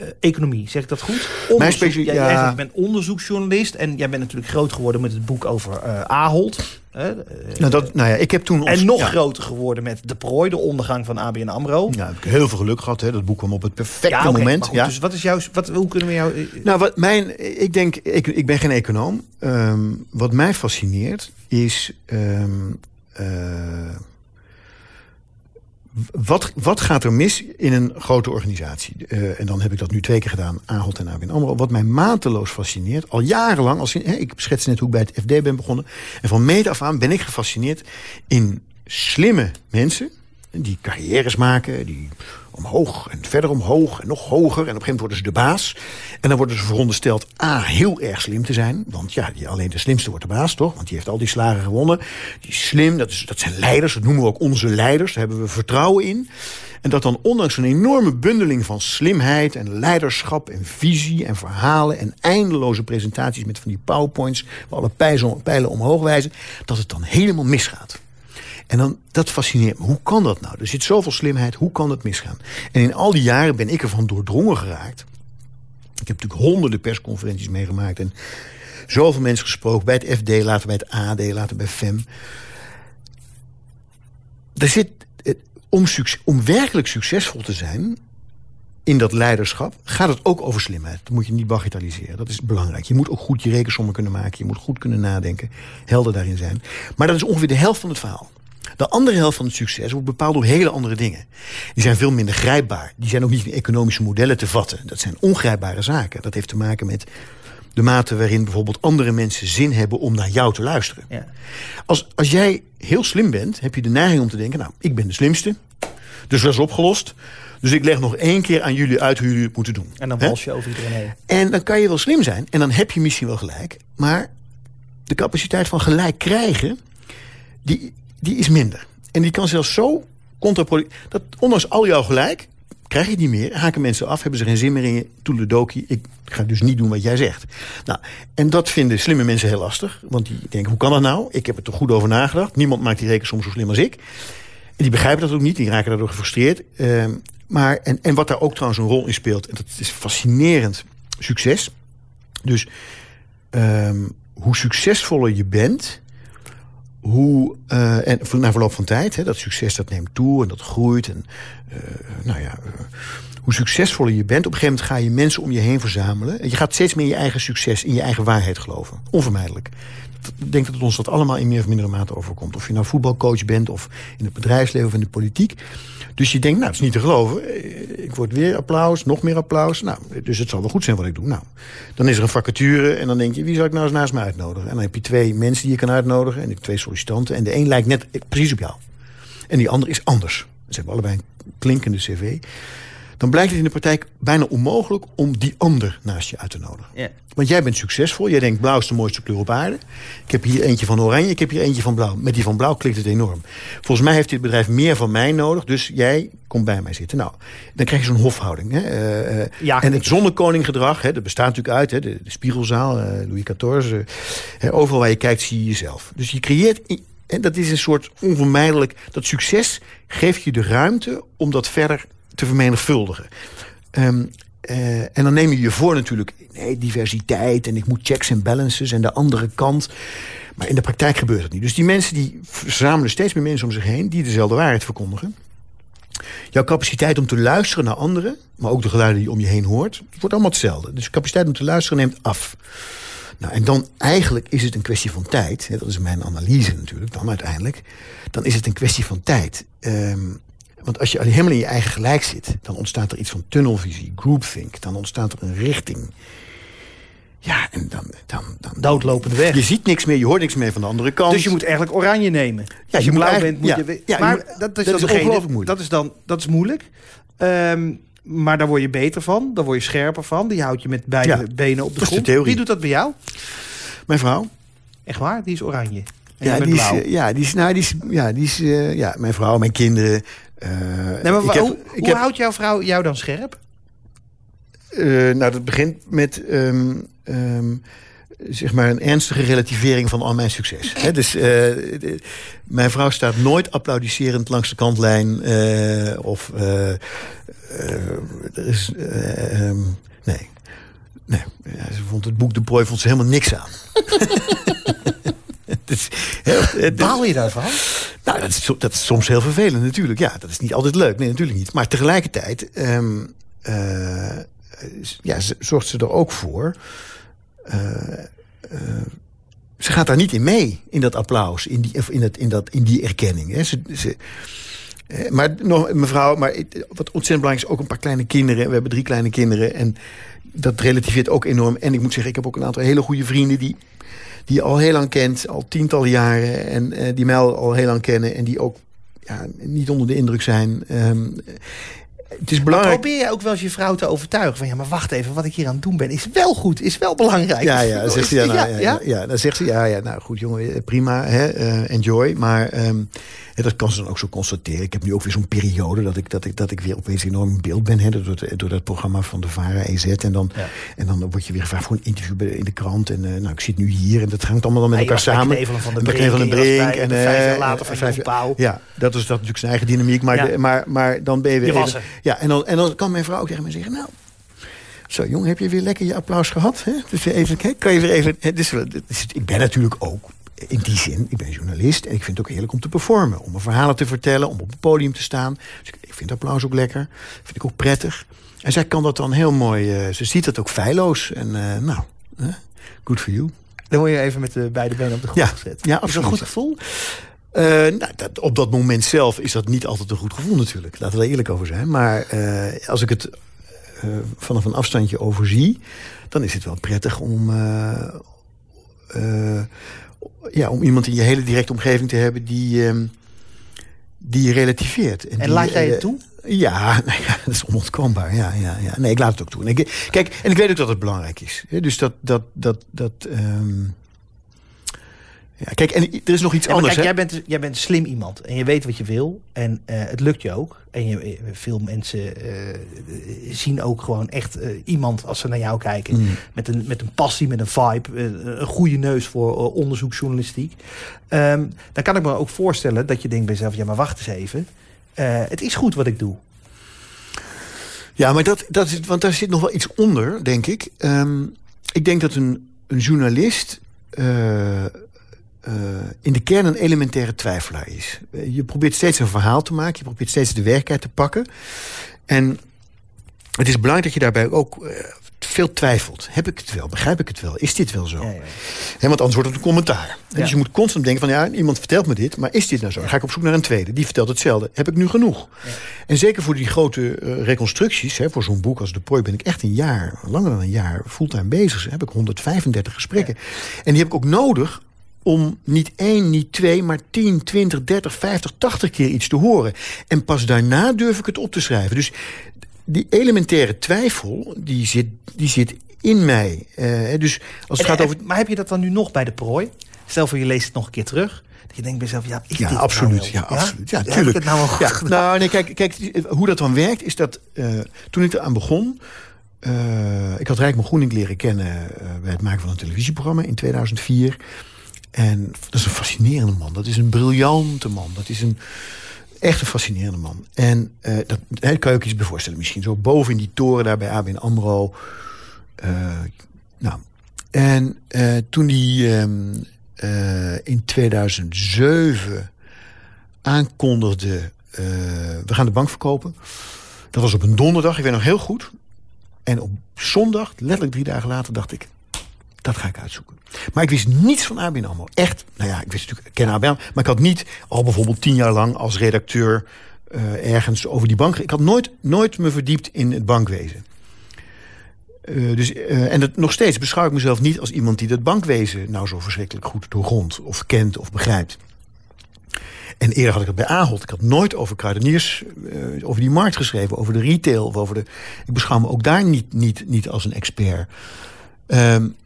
uh, economie, zeg ik dat goed? Mijn speciaal, jij, ja. jij bent onderzoeksjournalist en jij bent natuurlijk groot geworden met het boek over uh, Ahold. Uh, nou, dat, nou ja, ik heb toen en nog ja. groter geworden met De Prooi, de ondergang van ABN AMRO. Ja, heb ik heel veel geluk gehad. Hè. Dat boek kwam op het perfecte ja, okay, moment. Goed, ja. Dus wat is jouw, wat, hoe kunnen we jou... Nou, wat mijn, ik denk, ik, ik ben geen econoom. Um, wat mij fascineert is... Um, wat, wat gaat er mis in een grote organisatie? Uh, en dan heb ik dat nu twee keer gedaan, Ahold en ABN AMRO. Wat mij mateloos fascineert, al jarenlang... Als, hè, ik schets net hoe ik bij het FD ben begonnen... en van meet af aan ben ik gefascineerd in slimme mensen... die carrières maken, die omhoog en verder omhoog en nog hoger. En op een gegeven moment worden ze de baas. En dan worden ze verondersteld A, heel erg slim te zijn. Want ja, alleen de slimste wordt de baas, toch? Want die heeft al die slagen gewonnen. Die slim, dat, is, dat zijn leiders, dat noemen we ook onze leiders. Daar hebben we vertrouwen in. En dat dan ondanks een enorme bundeling van slimheid en leiderschap en visie en verhalen en eindeloze presentaties met van die powerpoints waar alle pijlen omhoog wijzen, dat het dan helemaal misgaat. En dan, dat fascineert me. Hoe kan dat nou? Er zit zoveel slimheid, hoe kan dat misgaan? En in al die jaren ben ik ervan doordrongen geraakt. Ik heb natuurlijk honderden persconferenties meegemaakt en zoveel mensen gesproken. Bij het FD, later bij het AD, later bij FEM. Er zit, om, om werkelijk succesvol te zijn in dat leiderschap gaat het ook over slimheid. Dat moet je niet bagatelliseren. Dat is belangrijk. Je moet ook goed je rekensommen kunnen maken. Je moet goed kunnen nadenken. Helder daarin zijn. Maar dat is ongeveer de helft van het verhaal. De andere helft van het succes wordt bepaald door hele andere dingen. Die zijn veel minder grijpbaar. Die zijn ook niet in economische modellen te vatten. Dat zijn ongrijpbare zaken. Dat heeft te maken met de mate waarin bijvoorbeeld andere mensen zin hebben om naar jou te luisteren. Ja. Als, als jij heel slim bent, heb je de neiging om te denken... nou, ik ben de slimste, dus dat is opgelost. Dus ik leg nog één keer aan jullie uit hoe jullie het moeten doen. En dan wals je over iedereen heen. En dan kan je wel slim zijn en dan heb je misschien wel gelijk. Maar de capaciteit van gelijk krijgen, die, die is minder. En die kan zelfs zo contraproductief... dat ondanks al jouw gelijk, krijg je niet meer. Haken mensen af, hebben ze geen zin meer in je. Toeledoki, ik ga dus niet doen wat jij zegt. Nou, en dat vinden slimme mensen heel lastig. Want die denken, hoe kan dat nou? Ik heb er toch goed over nagedacht. Niemand maakt die rekensom zo slim als ik. En die begrijpen dat ook niet, die raken daardoor gefrustreerd. Uh, maar, en, en wat daar ook trouwens een rol in speelt... en dat is fascinerend, succes. Dus um, hoe succesvoller je bent hoe, uh, en na verloop van tijd, hè, dat succes dat neemt toe en dat groeit. En, uh, nou ja, uh, hoe succesvoller je bent, op een gegeven moment ga je mensen om je heen verzamelen. En je gaat steeds meer je eigen succes, in je eigen waarheid geloven. Onvermijdelijk. Denk dat het ons dat allemaal in meer of mindere mate overkomt. Of je nou voetbalcoach bent, of in het bedrijfsleven of in de politiek. Dus je denkt, nou, het is niet te geloven. Ik word weer applaus, nog meer applaus. Nou, dus het zal wel goed zijn wat ik doe. Nou, dan is er een vacature en dan denk je, wie zal ik nou eens naast me uitnodigen? En dan heb je twee mensen die je kan uitnodigen en twee sollicitanten. En de een lijkt net precies op jou. En die ander is anders. Ze hebben allebei een klinkende cv dan blijkt het in de praktijk bijna onmogelijk om die ander naast je uit te nodigen. Yeah. Want jij bent succesvol, jij denkt blauw is de mooiste kleur op aarde. Ik heb hier eentje van oranje, ik heb hier eentje van blauw. Met die van blauw klikt het enorm. Volgens mij heeft dit bedrijf meer van mij nodig, dus jij komt bij mij zitten. Nou, dan krijg je zo'n hofhouding. Hè? Uh, ja, en het zonnekoninggedrag, hè, dat bestaat natuurlijk uit. Hè, de, de spiegelzaal, uh, Louis XIV. Uh, overal waar je kijkt zie je jezelf. Dus je creëert... En dat is een soort onvermijdelijk... Dat succes geeft je de ruimte om dat verder te vermenigvuldigen. Um, uh, en dan neem je je voor natuurlijk... nee, diversiteit en ik moet checks en balances... en de andere kant. Maar in de praktijk gebeurt dat niet. Dus die mensen die verzamelen steeds meer mensen om zich heen... die dezelfde waarheid verkondigen. Jouw capaciteit om te luisteren naar anderen... maar ook de geluiden die je om je heen hoort... wordt allemaal hetzelfde. Dus capaciteit om te luisteren neemt af. Nou, en dan eigenlijk is het een kwestie van tijd. Dat is mijn analyse natuurlijk dan uiteindelijk. Dan is het een kwestie van tijd. Um, want als je helemaal in je eigen gelijk zit... dan ontstaat er iets van tunnelvisie, groupthink. Dan ontstaat er een richting. Ja, en dan... dan, dan Doodlopende weg. Je ziet niks meer, je hoort niks meer van de andere kant. Dus je moet eigenlijk oranje nemen. Ja, als je, je blauw bent, moet je... Ja, maar dat, is, dat is ongelooflijk moeilijk. Dat is, dan, dat is moeilijk. Um, maar daar word je beter van. Daar word je scherper van. Die houdt je met beide benen op de grond. De Wie doet dat bij jou? Mijn vrouw. Echt waar? Die is oranje. ja, die is, ja, die is, nou, die is, ja, die is, uh, ja, mijn vrouw, mijn kinderen, nee, maar heb, hoe, hoe heb, houdt jouw vrouw jou dan scherp? Uh, nou, dat begint met um, um, zeg maar een ernstige relativering van al mijn succes. He, dus uh, de, mijn vrouw staat nooit applaudisserend langs de kantlijn. of er is... Um, nee. Nee, ze vond het boek De Prooi vond ze helemaal niks aan. Baal je daarvan? Nou, dat is, dat is soms heel vervelend natuurlijk. Ja, dat is niet altijd leuk. Nee, natuurlijk niet. Maar tegelijkertijd um, uh, ja, zorgt ze er ook voor... Uh, uh, ze gaat daar niet in mee, in dat applaus, in die, in dat, in dat, in die erkenning. Hè. Ze, ze, maar nog, mevrouw, maar wat ontzettend belangrijk is, ook een paar kleine kinderen. We hebben drie kleine kinderen en dat relativeert ook enorm. En ik moet zeggen, ik heb ook een aantal hele goede vrienden... die die je al heel lang kent, al tientallen jaren... en uh, die mij al, heel lang kennen en die ook ja, niet onder de indruk zijn... Um, het is belangrijk. Maar probeer je ook wel eens je vrouw te overtuigen van ja, maar wacht even, wat ik hier aan het doen ben is wel goed, is wel belangrijk. Ja, ja, dan zegt ze ja, nou, ja, ja, ja, dan zegt ze ja, ja, nou goed jongen, prima, hè, uh, enjoy, maar um, dat kan ze dan ook zo constateren. Ik heb nu ook weer zo'n periode dat ik, dat, ik, dat ik weer opeens enorm in beeld ben. Hè, door, door dat programma van de VARA EZ. En dan, en dan word je weer gevraagd voor een interview in de krant. En nou, ik zit nu hier en dat hangt allemaal dan met elkaar samen. Van de Brink, van de Brink. En, vijf jaar later van vijf jaar, Ja, dat is dat natuurlijk zijn eigen dynamiek. Maar, maar, maar dan ben je weer... Je ja, en dan, en dan kan mijn vrouw ook tegen me zeggen... nou, zo, jong, heb je weer lekker je applaus gehad? Hè? Dus even, kan je weer even... Dus, dus, ik ben natuurlijk ook, in die zin, ik ben journalist... en ik vind het ook heerlijk om te performen. Om mijn verhalen te vertellen, om op het podium te staan. Dus ik, vind applaus ook lekker. Vind ik ook prettig. En zij kan dat dan heel mooi... Uh, ze ziet dat ook feilloos. En uh, nou, uh, good for you. Dan word je even met de beide benen op de grond ja, gezet. Ja, absoluut. Is dat een goed gevoel? Uh, nou, dat, op dat moment zelf is dat niet altijd een goed gevoel natuurlijk. Laten we er eerlijk over zijn. Maar als ik het vanaf een afstandje overzie... dan is het wel prettig om... ja, om iemand in je hele directe omgeving te hebben... die, ehm, die je relativeert. En, en laat jij het toe? Ja, nou ja, dat is onontkoombaar. Ja, ja, ja. Nee, ik laat het ook toe. En ik, kijk, en ik weet ook dat het belangrijk is. Dus dat... dat, dat, dat um, ja, kijk, en er is nog iets ja, anders. Kijk, jij bent, jij bent slim iemand en je weet wat je wil. En uh, het lukt je ook. En je, veel mensen uh, zien ook gewoon echt uh, iemand als ze naar jou kijken. Mm. Met, een, met een passie, met een vibe. een goede neus voor onderzoeksjournalistiek. Um, dan kan ik me ook voorstellen dat je denkt bij jezelf... ja, maar wacht eens even. het is goed wat ik doe. Ja, maar dat, dat is, want daar zit nog wel iets onder, denk ik. Um, ik denk dat een, een journalist uh, in de kern een elementaire twijfelaar is. Je probeert steeds een verhaal te maken. Je probeert steeds de werkelijkheid te pakken. En het is belangrijk dat je daarbij ook uh, veel twijfelt. Heb ik het wel? Begrijp ik het wel? Is dit wel zo? Ja, ja. He, want anders wordt het een commentaar. Ja. Dus je moet constant denken van... ja, iemand vertelt me dit, maar is dit nou zo? Dan ga ik op zoek naar een tweede. Die vertelt hetzelfde. Heb ik nu genoeg? En zeker voor die grote uh, reconstructies... Hè, voor zo'n boek als De Prooi ben ik echt een jaar... langer dan een jaar fulltime bezig. Heb ik 135 gesprekken. En die heb ik ook nodig om niet één, niet twee, maar 10, 20, 30, 50, 80 keer iets te horen. En pas daarna durf ik het op te schrijven. Dus die elementaire twijfel, die zit, die zit in mij. Uh, dus als het en, gaat over... Maar heb je dat dan nu nog bij de prooi? Stel voor je leest het nog een keer terug. Dat je denkt bij jezelf, ja, is ja, dit absoluut, nou ja, absoluut. Ja, tuurlijk. Heb ik het nou wel goed ja, gedaan? Nou, nee, kijk, kijk, hoe dat dan werkt, is dat uh, toen ik eraan begon... Uh, ik had Rijkman Groening leren kennen bij het maken van een televisieprogramma in 2004. En dat is een fascinerende man. Dat is een briljante man. Dat is een echt een fascinerende man. En uh, dat, kan je ook iets bij voorstellen. Misschien zo boven in die toren daar bij ABN AMRO. Uh, nou, en uh, toen die in 2007 aankondigde... we gaan de bank verkopen. Dat was op een donderdag, ik weet nog heel goed. En op zondag, letterlijk drie dagen later, dacht ik... Dat ga ik uitzoeken. Maar ik wist niets van ABN AMRO. Echt, nou ja, ik wist natuurlijk, ik ken ABN Maar ik had niet al bijvoorbeeld tien jaar lang als redacteur... Uh, ergens over die bank... Ik had nooit, nooit me verdiept in het bankwezen. Uh, dus, uh, en dat, nog steeds beschouw ik mezelf niet als iemand... die dat bankwezen nou zo verschrikkelijk goed doorgrondt... of kent of begrijpt. En eerder had ik het bij Ahold. Ik had nooit over kruideniers, over die markt geschreven... over de retail, of over de... Ik beschouw me ook daar niet, niet, niet als een expert... Um,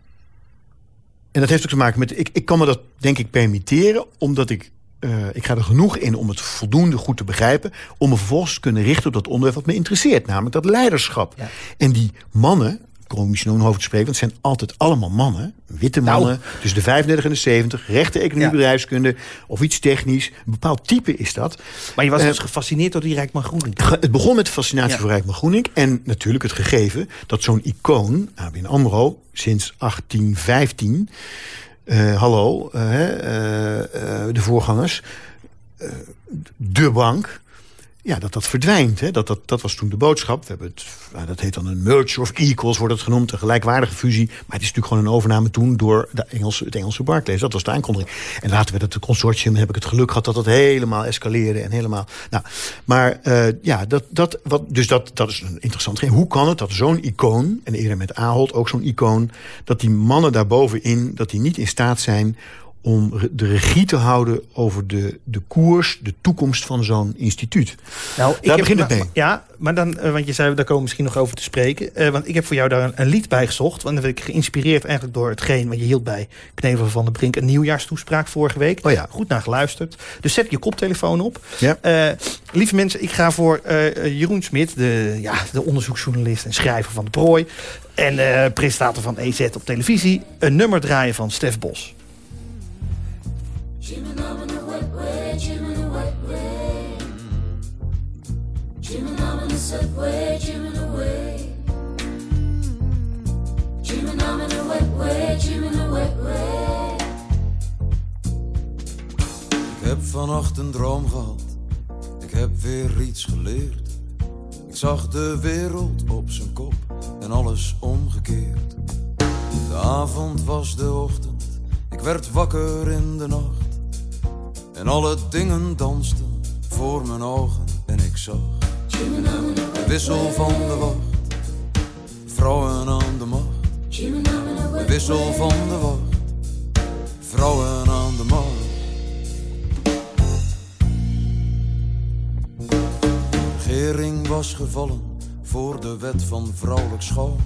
en dat heeft ook te maken met... Ik, ik kan me dat, denk ik, permitteren... omdat ik... Uh, ik ga er genoeg in om het voldoende goed te begrijpen... om me vervolgens te kunnen richten op dat onderwerp wat me interesseert. Namelijk dat leiderschap. Ja. En die mannen... Nog over te spreken... want het zijn altijd allemaal mannen. Witte mannen, nou. tussen de 35 en de 70. Rechten, economie, ja. bedrijfskunde of iets technisch. Een bepaald type is dat. Maar je was uh, dus gefascineerd door die Rijkman Groening? Het begon met de fascinatie ja. voor Rijkman Groening. En natuurlijk het gegeven dat zo'n icoon... ABN AMRO, sinds 1815... Uh, hallo, uh, de voorgangers... de bank ja, dat dat verdwijnt. Hè? Dat, dat, dat was toen de boodschap. We hebben het, nou, dat heet dan een merger of equals, wordt het genoemd. Een gelijkwaardige fusie. Maar het is natuurlijk gewoon een overname toen door de Engelse, het Engelse Barclays. Dat was de aankondiging. En later werd het consortium. heb ik het geluk gehad dat dat helemaal escaleerde. En helemaal, nou, maar uh, ja, dat, dat, wat, dus dat, dat is een interessant. Hoe kan het dat zo'n icoon, en eerder met Ahold ook zo'n icoon... dat die mannen daarbovenin, dat die niet in staat zijn om de regie te houden over de, de koers, de toekomst van zo'n instituut. Nou, daar begint het mee. Ja, maar dan, eh, want je zei, daar komen we misschien nog over te spreken. Uh, want ik heb voor jou daar een, een, lied bij gezocht. Want dan ben ik geïnspireerd eigenlijk door hetgeen wat je hield bij Knevel van de Brink. Een nieuwjaarstoespraak vorige week. Oh ja. Goed naar geluisterd. Dus zet je koptelefoon op. Ja. Uh, lieve mensen, ik ga voor Jeroen Smit, de, ja, de onderzoeksjournalist en schrijver van de Prooi. En presentator van EZ op televisie. Een nummer draaien van Stef Bos. Subway, dreaming away. Dreaming I'm in a wet way, dreaming a wet way. Ik heb vannacht een droom gehad, ik heb weer iets geleerd. Ik zag de wereld op zijn kop en alles omgekeerd. De avond was de ochtend, ik werd wakker in de nacht. En alle dingen dansten voor mijn ogen en ik zag de wissel van de wacht, vrouwen aan de macht. De wissel van de wacht, vrouwen aan de macht. Gering was gevallen voor de wet van vrouwelijk schoon.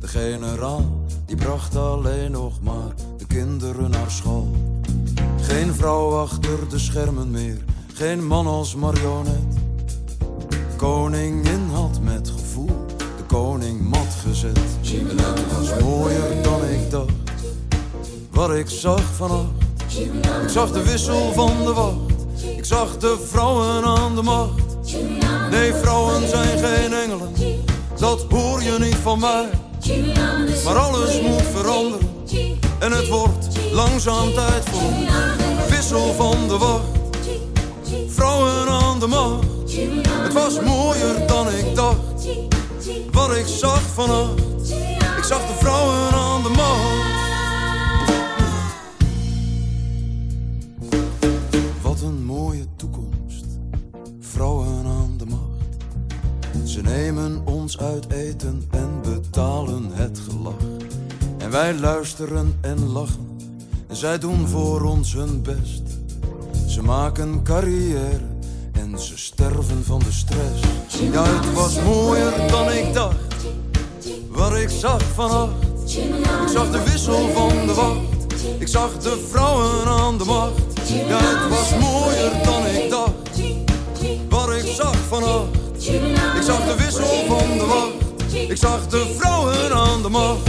De generaal die bracht alleen nog maar de kinderen naar school. Geen vrouw achter de schermen meer, geen man als marionet koningin had met gevoel de koning mat gezet. Was mooier dan ik dacht, wat ik zag vannacht. Ik zag de wissel van de wacht, ik zag de vrouwen aan de macht. Nee, vrouwen zijn geen engelen, dat hoor je niet van mij. Maar alles moet veranderen, en het wordt langzaam tijd voor wissel van de wacht. Vrouwen aan de macht. Het was mooier dan ik dacht. Wat ik zag vannacht. Ik zag de vrouwen aan de macht. Wat een mooie toekomst. Vrouwen aan de macht. Ze nemen ons uit eten en betalen het gelach. En wij luisteren en lachen. En zij doen voor ons hun best. Ze maken carrière en ze sterven van de stress. Ja, het was mooier dan ik dacht. Wat ik zag vannacht. Ik zag de wissel van de wacht. Ik zag de vrouwen aan de macht. Ja, het was mooier dan ik dacht. Wat ik zag vannacht. Ik zag de wissel van de wacht. Ik zag de vrouwen aan de macht.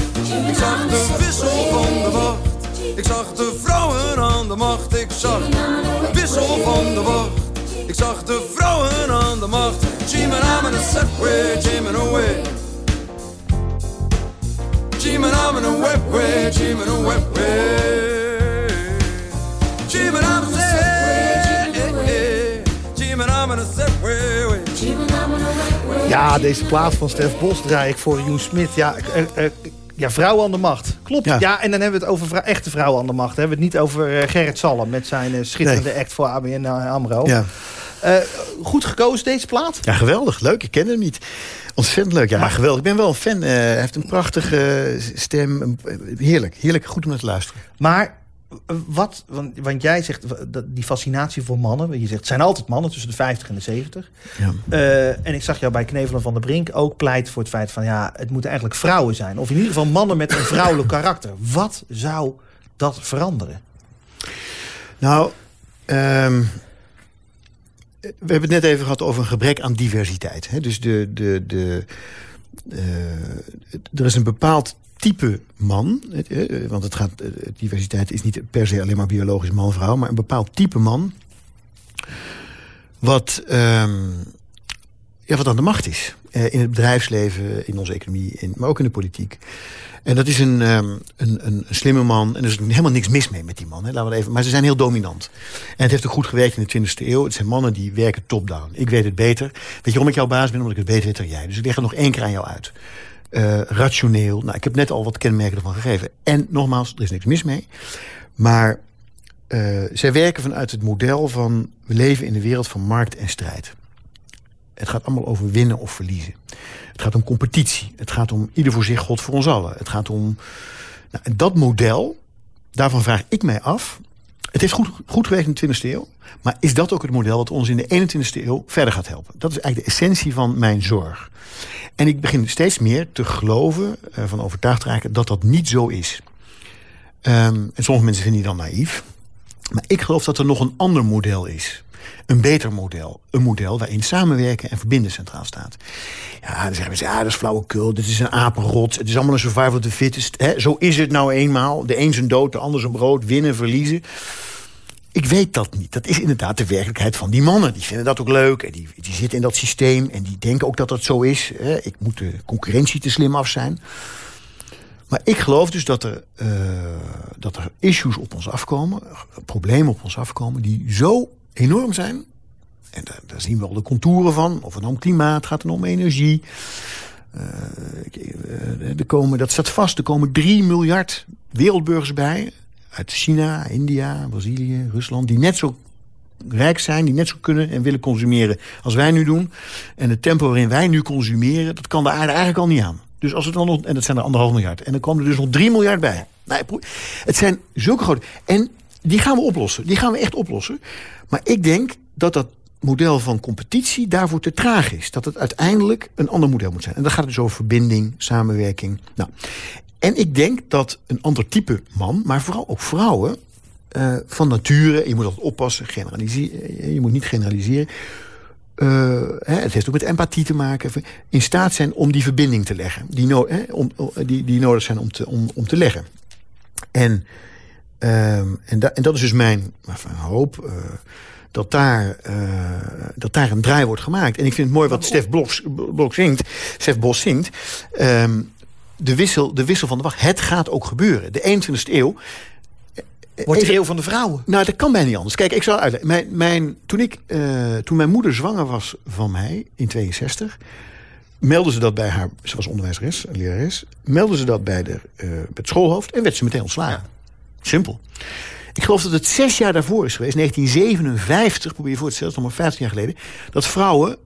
Ik zag de wissel van de wacht. Ik zag de vrouwen aan de macht. Ik zag de wissel van de wacht. Ik zag de vrouwen aan de macht. Jim and I'm in a subway, Jim and away. Jim and I'm in a web way, Jim and a web way. Jim and I'm in a subway, Jim and I'm in a subway. Ja, deze plaat van Stef Bos draai ik voor Joen Smit. Ja, ja, vrouwen aan de macht. Klopt. Ja. en dan hebben we het over echte vrouwen aan de macht. Dan hebben we het niet over uh, Gerrit Salm met zijn uh, schitterende nee. act voor ABN AMRO. Ja. Uh, goed gekozen deze plaat? Ja, geweldig. Leuk. Ik ken hem niet. Ontzettend leuk. Ja, maar, geweldig. Ik ben wel een fan. Hij heeft een prachtige stem. Heerlijk. Heerlijk. Goed om naar te luisteren. Maar wat, want, want jij zegt die fascinatie voor mannen. Je zegt het zijn altijd mannen tussen de 50 en de 70. Ja. Uh, en ik zag jou bij Knevelen van der Brink ook pleit voor het feit van ja, het moeten eigenlijk vrouwen zijn. Of in ieder geval mannen met een vrouwelijk karakter. Wat zou dat veranderen? Nou, um, we hebben het net even gehad over een gebrek aan diversiteit. Hè? Dus de, de, de, uh, er is een bepaald type man, want het gaat, diversiteit is niet per se alleen maar biologisch man-vrouw, maar een bepaald type man, wat, um, ja, wat aan de macht is. In het bedrijfsleven, in onze economie, in, maar ook in de politiek. En dat is een, um, een, een, slimme man. En er is helemaal niks mis mee met die man. Hè. Laten even, maar ze zijn heel dominant. En het heeft ook goed gewerkt in de 20e eeuw. Het zijn mannen die werken top-down. Ik weet het beter. Weet je waarom ik jouw baas ben? Omdat ik het beter weet dan jij. Dus ik leg het nog één keer aan jou uit. Uh, rationeel. Nou, ik heb net al wat kenmerken ervan gegeven. En nogmaals, er is niks mis mee. Maar uh, zij werken vanuit het model van... we leven in de wereld van markt en strijd. Het gaat allemaal over winnen of verliezen. Het gaat om competitie. Het gaat om ieder voor zich, God voor ons allen. Het gaat om... Nou, en dat model, daarvan vraag ik mij af... Het heeft goed, goed gewerkt in de 20e eeuw. Maar is dat ook het model wat ons in de 21e eeuw verder gaat helpen? Dat is eigenlijk de essentie van mijn zorg. En ik begin steeds meer te geloven, uh, van overtuigd te raken, dat dat niet zo is. Um, en sommige mensen vinden die dan naïef. Maar ik geloof dat er nog een ander model is. Een beter model. Een model waarin samenwerken en verbinden centraal staat. Ja, dan zeggen mensen, ja, dat is flauwekul. Dit is een apenrot. Het is allemaal een survival of the fittest. Hè? Zo is het nou eenmaal. De een zijn dood, de ander zijn brood. Winnen, verliezen. Ik weet dat niet. Dat is inderdaad de werkelijkheid van die mannen. Die vinden dat ook leuk. En die, die zitten in dat systeem. En die denken ook dat dat zo is. Hè? Ik moet de concurrentie te slim af zijn. Maar ik geloof dus dat er, uh, dat er issues op ons afkomen. Problemen op ons afkomen. Die zo enorm zijn. En daar, zien we al de contouren van. Of het nou om klimaat gaat, het om energie. Uh, komen, dat staat vast. Er komen 3 miljard wereldburgers bij uit China, India, Brazilië, Rusland... die net zo rijk zijn, die net zo kunnen en willen consumeren als wij nu doen. En het tempo waarin wij nu consumeren, dat kan de aarde eigenlijk al niet aan. Dus als het dan nog, en dat zijn er anderhalf miljard. En dan komen er dus nog 3 miljard bij. Nee, het zijn zulke grote. En die gaan we oplossen. Die gaan we echt oplossen. Maar ik denk dat dat model van competitie daarvoor te traag is. Dat het uiteindelijk een ander model moet zijn. En dan gaat het dus over verbinding, samenwerking. Nou, en ik denk dat een ander type man, maar vooral ook vrouwen... Uh, van nature, je moet altijd oppassen, generaliseren, je moet niet generaliseren... Hè, het heeft ook met empathie te maken. In staat zijn om die verbinding te leggen. Die, die, die nodig zijn om te, om te leggen. En, uh, en, da en dat is dus mijn, mijn hoop... Uh, dat daar, uh, dat daar een draai wordt gemaakt. En ik vind het mooi wat Stef Blok, Blok zingt, Stef Bos zingt. Um, de wissel, de wissel van de wacht. Het gaat ook gebeuren. De 21ste eeuw... Wordt de eeuw van de vrouwen? Nou, dat kan mij niet anders. Kijk, ik zal uitleggen. Mijn, mijn, toen, ik, uh, toen mijn moeder zwanger was van mij, in 62... meldde ze dat bij haar... Ze was onderwijzeres, lerares. Meldde ze dat bij, de, uh, het schoolhoofd en werd ze meteen ontslagen. Ja. Simpel. Ik geloof dat het zes jaar daarvoor is geweest, 1957, probeer je voor te stellen, nog maar 15 jaar geleden, dat vrouwen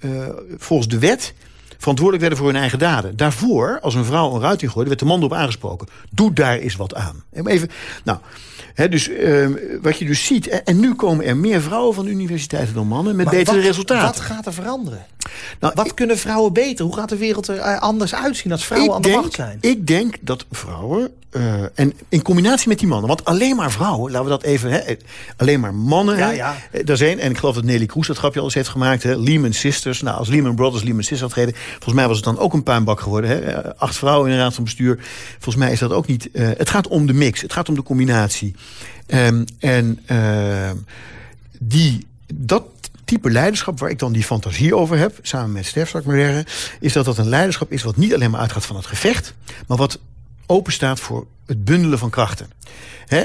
uh, volgens de wet verantwoordelijk werden voor hun eigen daden. Daarvoor, als een vrouw een ruit gooide, werd de man erop aangesproken. Doe daar eens wat aan. Even, nou, He, dus uh, wat je dus ziet... En nu komen er meer vrouwen van universiteiten dan mannen... met maar betere wat, resultaten. Wat gaat er veranderen? Nou, wat ik, kunnen vrouwen beter? Hoe gaat de wereld er eh, anders uitzien als vrouwen aan de macht zijn? Ik denk dat vrouwen... Uh, en in combinatie met die mannen. Want alleen maar vrouwen, laten we dat even... Hè, alleen maar mannen. Ja, ja. Hè, daar zijn, en ik geloof dat Nelly Kroes dat grapje al eens heeft gemaakt. Hè, Lehman Sisters. Nou, als Lehman Brothers Lehman Sisters had gereden... volgens mij was het dan ook een puinbak geworden. Hè? Acht vrouwen in de raad van bestuur. Volgens mij is dat ook niet... Uh, het gaat om de mix. Het gaat om de combinatie. Um, en uh, die, dat type leiderschap waar ik dan die fantasie over heb... samen met Stef, ik maar zeggen... is dat dat een leiderschap is wat niet alleen maar uitgaat van het gevecht... maar wat open staat voor het bundelen van krachten.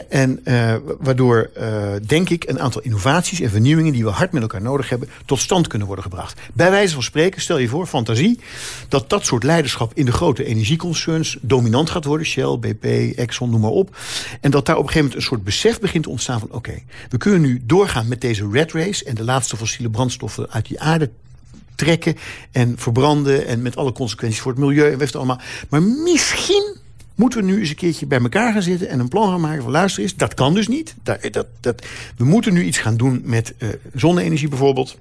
En uh, waardoor, uh, denk ik, een aantal innovaties en vernieuwingen... die we hard met elkaar nodig hebben, tot stand kunnen worden gebracht. Bij wijze van spreken, stel je voor, fantasie... dat dat soort leiderschap in de grote energieconcerns dominant gaat worden. Shell, BP, Exxon, noem maar op. En dat daar op een gegeven moment een soort besef begint te ontstaan van... oké, we kunnen nu doorgaan met deze red race... en de laatste fossiele brandstoffen uit die aarde trekken en verbranden... en met alle consequenties voor het milieu en weet het allemaal. Maar misschien moeten we nu eens een keertje bij elkaar gaan zitten... en een plan gaan maken van luister eens, dat kan dus niet. Dat, dat, we moeten nu iets gaan doen met uh, zonne-energie bijvoorbeeld.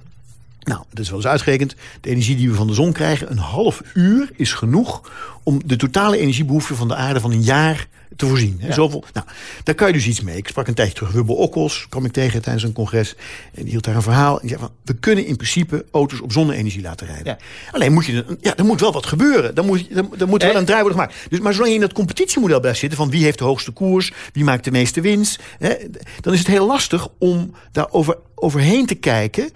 Nou, dat is wel eens uitgerekend. De energie die we van de zon krijgen, een half uur is genoeg... om de totale energiebehoefte van de aarde van een jaar te voorzien. Ja. Zoveel, nou, daar kan je dus iets mee. Ik sprak een tijdje terug Wubbel Okkels, kwam ik tegen tijdens een congres. En die hield daar een verhaal. En zei van, we kunnen in principe auto's op zonne-energie laten rijden. Ja. Alleen moet je, ja, er moet wel wat gebeuren. Dan moet, dan, dan moet wel een draai worden gemaakt. Dus, maar zolang je in dat competitiemodel blijft zitten... van wie heeft de hoogste koers, wie maakt de meeste winst... Hè, dan is het heel lastig om daar over, overheen te kijken...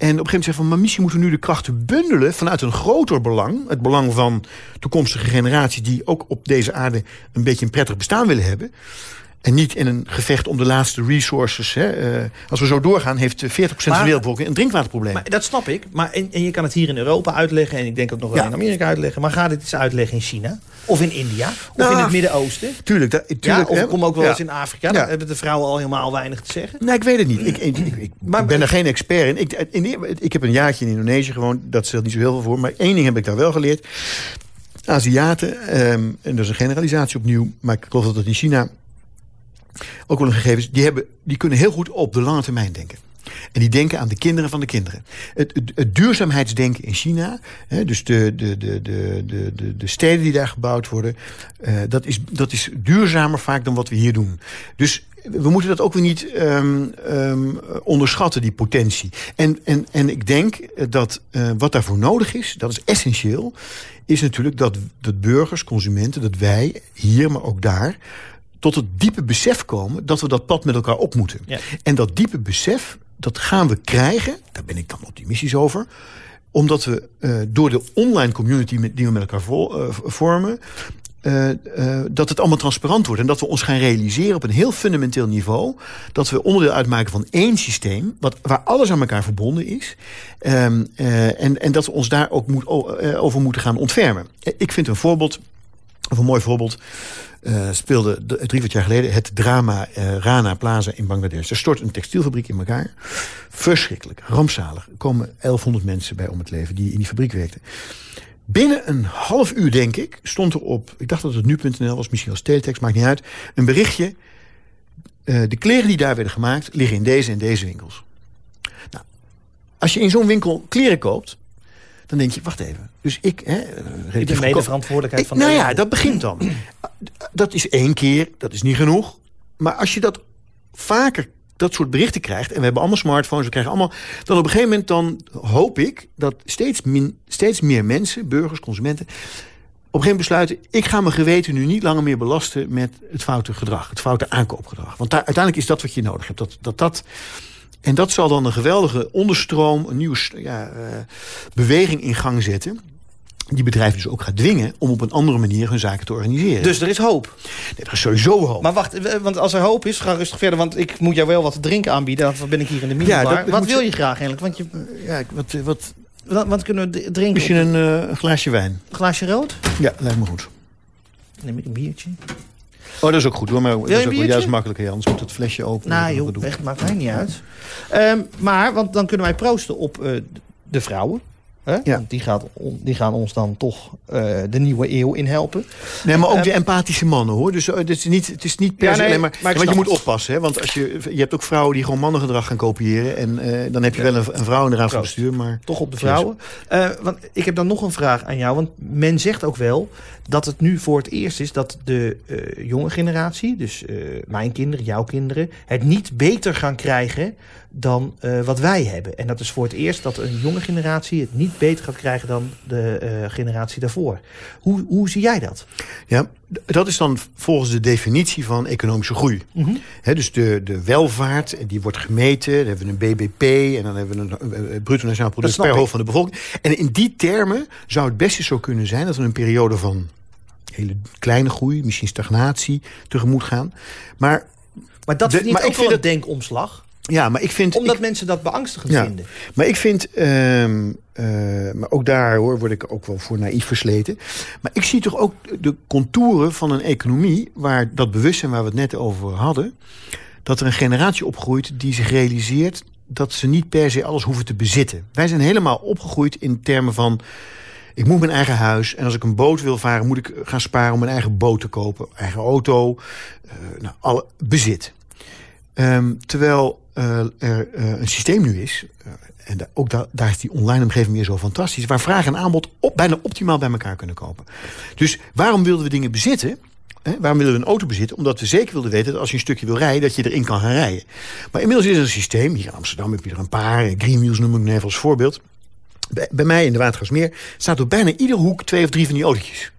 En op een gegeven moment zeggen van, maar misschien moeten we nu de krachten bundelen vanuit een groter belang. Het belang van toekomstige generaties die ook op deze aarde een beetje een prettig bestaan willen hebben. En niet in een gevecht om de laatste resources. Hè. Uh, als we zo doorgaan, heeft 40% maar, van de wereldbevolking een drinkwaterprobleem. Maar dat snap ik. Maar en, en, je kan het hier in Europa uitleggen. En ik denk ook nog wel ja. in Amerika uitleggen. Maar ga dit eens uitleggen in China? Of in India? Of nou, in het Midden-Oosten? Tuurlijk. Dat, tuurlijk ja, of kom ook wel eens in Afrika. Dan hebben de vrouwen al helemaal weinig te zeggen. Nee, ik weet het niet. Ik, ik, ik, ik maar, ben er geen expert in. Ik, in. ik heb een jaartje in Indonesië gewoond. Dat stelt niet zo heel veel voor. Maar één ding heb ik daar wel geleerd. Aziaten, um, en dat is een generalisatie opnieuw... maar ik geloof dat het in China ook wel een gegeven, die, hebben, die kunnen heel goed op de lange termijn denken. En die denken aan de kinderen van de kinderen. Het, het, het duurzaamheidsdenken in China, hè, dus de, de, de, de, de, de steden die daar gebouwd worden, uh, dat, is, dat is duurzamer vaak dan wat we hier doen. Dus we moeten dat ook weer niet um, um, onderschatten, die potentie. En, en, en ik denk dat uh, wat daarvoor nodig is, dat is essentieel... is natuurlijk dat, dat burgers, consumenten, dat wij hier, maar ook daar tot het diepe besef komen dat we dat pad met elkaar op moeten. Ja. En dat diepe besef, dat gaan we krijgen, daar ben ik dan optimistisch over omdat we uh, door de online community die we met elkaar uh, vormen... Uh, dat het allemaal transparant wordt. En dat we ons gaan realiseren op een heel fundamenteel niveau... dat we onderdeel uitmaken van één systeem... Wat, waar alles aan elkaar verbonden is. Uh, en, en dat we ons daar ook moet, over moeten gaan ontfermen. Ik vind een voorbeeld, of een mooi voorbeeld... Uh, speelde drie jaar geleden het drama uh, Rana Plaza in Bangladesh. Er stort een textielfabriek in elkaar. Verschrikkelijk, rampzalig. Er komen 1100 mensen bij om het leven die in die fabriek werkten. Binnen een half uur, denk ik, stond er op... ik dacht dat het nu.nl was, misschien als teletext, maakt niet uit... een berichtje. Uh, de kleren die daar werden gemaakt liggen in deze en deze winkels. Nou, als je in zo'n winkel kleren koopt... dan denk je, wacht even. Dus ik... Hè, de medeverantwoordelijkheid van Nou ja, dat begint dan. dat is één keer, dat is niet genoeg. Maar als je dat vaker dat soort berichten krijgt... en we hebben allemaal smartphones, we krijgen allemaal... dan op een gegeven moment dan hoop ik dat steeds, min, steeds meer mensen, burgers, consumenten... op een gegeven moment besluiten... ik ga mijn geweten nu niet langer meer belasten met het foute gedrag. Het foute aankoopgedrag. Want daar, uiteindelijk is dat wat je nodig hebt. Dat, dat, dat, en dat zal dan een geweldige onderstroom, een nieuwe ja, uh, beweging in gang zetten die bedrijven dus ook gaat dwingen... om op een andere manier hun zaken te organiseren. Dus er is hoop? Nee, er is sowieso hoop. Maar wacht, want als er hoop is, ga rustig verder... want ik moet jou wel wat te drinken aanbieden. Dan ben ik hier in de minibar. Ja, wat wil je graag eigenlijk? Want je... Ja, wat, wat... Wat, wat kunnen we drinken? Misschien een, uh, een, glaasje wijn. Een glaasje rood? Ja, lijkt me goed. Neem ik een biertje. Oh, dat is ook goed hoor. Maar dat is ook wel juist makkelijker. Anders moet het flesje open. Nou joh, echt, maakt mij niet uit. Um, maar, want dan kunnen wij proosten op uh, de vrouwen. Hè? Ja. Die, gaat, die gaan ons dan toch uh, de nieuwe eeuw inhelpen. Nee, maar ook uh, de empathische mannen, hoor. Dus uh, het, is niet, het is niet per ja, nee, se alleen maar... maar want je moet oppassen, hè. Want als je, je hebt ook vrouwen die gewoon mannengedrag gaan kopiëren. En dan heb je wel een, een vrouw in de raad van bestuur, maar... Toch op de vrouwen. want ik heb dan nog een vraag aan jou. Want men zegt ook wel dat het nu voor het eerst is... dat de jonge generatie, dus mijn kinderen, jouw kinderen... het niet beter gaan krijgen dan uh, wat wij hebben. En dat is voor het eerst dat een jonge generatie het niet beter gaat krijgen dan de uh, generatie daarvoor. Hoe, hoe zie jij dat? Ja, dat is dan volgens de definitie van economische groei. Mm -hmm. He, dus de, de welvaart, die wordt gemeten. Dan hebben we een BBP en dan hebben we een, een bruto nationaal product per hoofd van de bevolking. En in die termen zou het best zo kunnen zijn dat we een periode van hele kleine groei, misschien stagnatie, tegemoet gaan. Maar, maar dat is niet maar ook wel een denkomslag? Ja, maar ik vind... Omdat mensen dat beangstigend ja, vinden. Maar ik vind... Um, uh, maar ook daar hoor, word ik ook wel voor naïef versleten. Maar ik zie toch ook de contouren van een economie... waar dat bewustzijn waar we het net over hadden... dat er een generatie opgroeit die zich realiseert... dat ze niet per se alles hoeven te bezitten. Wij zijn helemaal opgegroeid in termen van... Ik moet mijn eigen huis. En als ik een boot wil varen, moet ik gaan sparen om mijn eigen boot te kopen. Eigen auto. Uh, nou, alle bezit. Um, terwijl uh, er uh, een systeem nu is... Uh, en ook da daar is die online omgeving weer zo fantastisch... waar vraag en aanbod op, bijna optimaal bij elkaar kunnen kopen. Dus waarom wilden we dingen bezitten... Waarom willen we een auto bezitten? Omdat we zeker wilden weten dat als je een stukje wil rijden... dat je erin kan gaan rijden. Maar inmiddels is er een systeem. Hier in Amsterdam heb je er een paar. Greenwheels noem ik nu even als voorbeeld. Bij, mij in de Watergasmeer staat op bijna ieder hoek... twee of drie van die autootjes.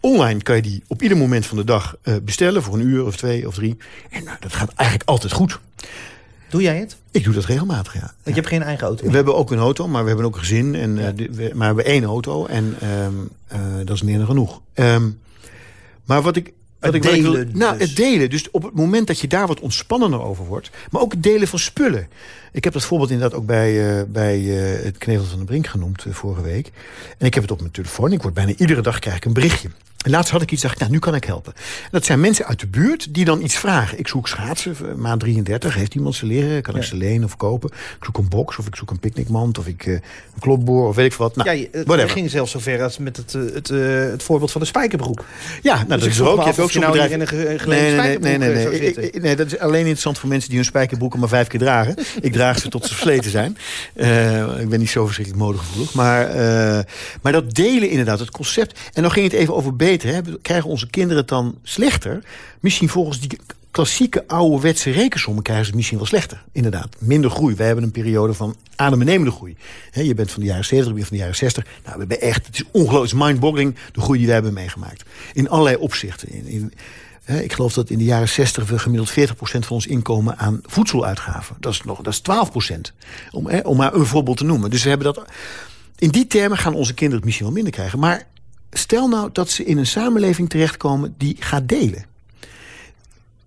Online kan je die op ieder moment van de dag bestellen... voor een uur of twee of drie. En nou, dat gaat eigenlijk altijd goed. Doe jij het? Ik doe dat regelmatig, ja. Want je hebt geen eigen auto? We hebben ook een auto, maar we hebben ook een gezin. En, ja. uh, de, we, maar we hebben één auto en um, uh, dat is meer dan genoeg. Um, maar wat ik... Wat het ik, delen. Wil, nou, dus. het delen. Dus op het moment dat je daar wat ontspannender over wordt. Maar ook het delen van spullen. Ik heb dat voorbeeld inderdaad ook bij, uh, bij het Knevel van de Brink genoemd vorige week. En ik heb het op mijn telefoon. Ik word bijna iedere dag krijg ik een berichtje. Laatst had ik iets, dacht ik, nou, nu kan ik helpen. Dat zijn mensen uit de buurt die dan iets vragen. Ik zoek schaatsen, eh, maand 33, heeft iemand ze leren? Kan ik ze lenen of kopen? Ik zoek een box, of ik zoek een picknickmand, of ik uh, een klopboor, of weet ik wat. Nou, ja, je, ging zelfs zover als met het, het, het voorbeeld van de spijkerbroek. Ja, nou, dus dat is ook. Je hebt ook zo'n nou bedrijf... een nee, nee, nee, nee, nee, nee. nee, dat is alleen interessant voor mensen die hun spijkerbroeken maar vijf keer dragen. ik draag ze tot ze versleten zijn. Uh, ik ben niet zo verschrikkelijk modegevoelig. Maar, maar dat delen inderdaad, het concept. En dan ging het even over beter. Hè. Krijgen onze kinderen het dan slechter? Misschien volgens die klassieke ouderwetse rekensommen krijgen ze het misschien wel slechter. Inderdaad, minder groei. Wij hebben een periode van adembenemende groei. je bent van de jaren 70, ik ben van de jaren 60. Nou, we hebben echt, het is ongelooflijk, mind-boggling de groei die wij hebben meegemaakt. In allerlei opzichten. In, in, ik geloof dat in de jaren 60 we gemiddeld 40% van ons inkomen aan voedseluitgaven. Dat is, nog, dat is 12%. Om, om maar een voorbeeld te noemen. Dus we hebben dat. In die termen gaan onze kinderen het misschien wel minder krijgen. Maar stel nou dat ze in een samenleving terechtkomen die gaat delen.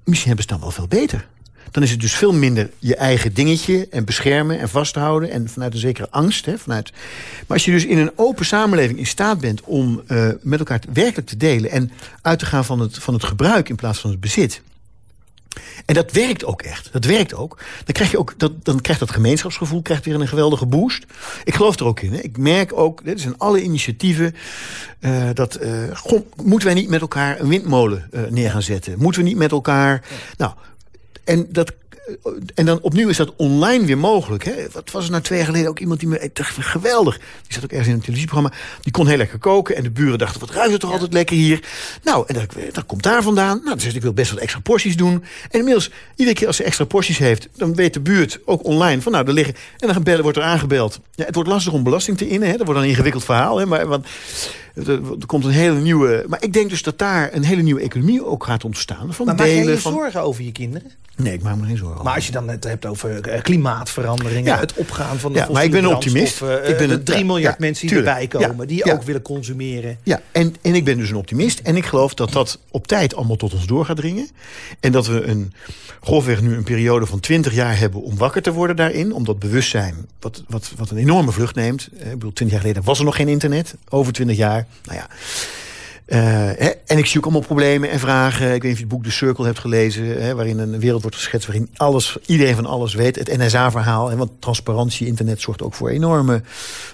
Misschien hebben ze dan wel veel beter dan is het dus veel minder je eigen dingetje... en beschermen en vasthouden en vanuit een zekere angst. Hè, vanuit... Maar als je dus in een open samenleving in staat bent... om uh, met elkaar werkelijk te delen... en uit te gaan van het, van het gebruik in plaats van het bezit... En dat werkt ook echt. Dat werkt ook. Dan krijg je ook dat, dan krijgt dat gemeenschapsgevoel krijgt weer een geweldige boost. Ik geloof er ook in. Hè. Ik merk ook, dit zijn alle initiatieven, uh, dat uh, moeten wij niet met elkaar een windmolen uh, neer gaan zetten? Moeten we niet met elkaar. Nou, en dat en dan opnieuw is dat online weer mogelijk. Hè? Wat was er nou twee jaar geleden ook iemand die me... Geweldig. Die zat ook ergens in een televisieprogramma. Die kon heel lekker koken. En de buren dachten, wat ruikt het toch altijd lekker hier. Nou, en dat, dat komt daar vandaan. Nou, dan zegt ik wil best wat extra porties doen. En inmiddels, iedere keer als ze extra porties heeft... dan weet de buurt, ook online, van nou, er liggen... En dan bellen, wordt er aangebeld. Ja, het wordt lastig om belasting te innen. Hè? Dat wordt een ingewikkeld verhaal. Hè? Maar, want, er, komt een hele nieuwe... Maar ik denk dus dat daar een hele nieuwe economie ook gaat ontstaan. Van maar delen, maak je van... zorgen over je kinderen? Nee, ik maak me geen zorgen. Maar als je dan het hebt over eh, klimaatverandering, ja. het opgaan van de ja, maar ik ben een optimist. Ik ben de 3 miljard mensen die erbij komen, die ook willen consumeren. Ja, en, en ik ben dus een optimist. En ik geloof dat dat op tijd allemaal tot ons door gaat dringen. En dat we een, grofweg nu een periode van 20 jaar hebben om wakker te worden daarin. Om dat bewustzijn, wat, wat, wat een enorme vlucht neemt. Ik bedoel, 20 jaar geleden was er nog geen internet. Over 20 jaar, nou ja... Hè, en ik zie ook allemaal problemen en vragen. Ik weet niet of je het boek The Circle hebt gelezen... Hè, waarin een wereld wordt geschetst waarin alles, iedereen van alles weet. Het NSA-verhaal, want transparantie, internet zorgt ook voor enorme...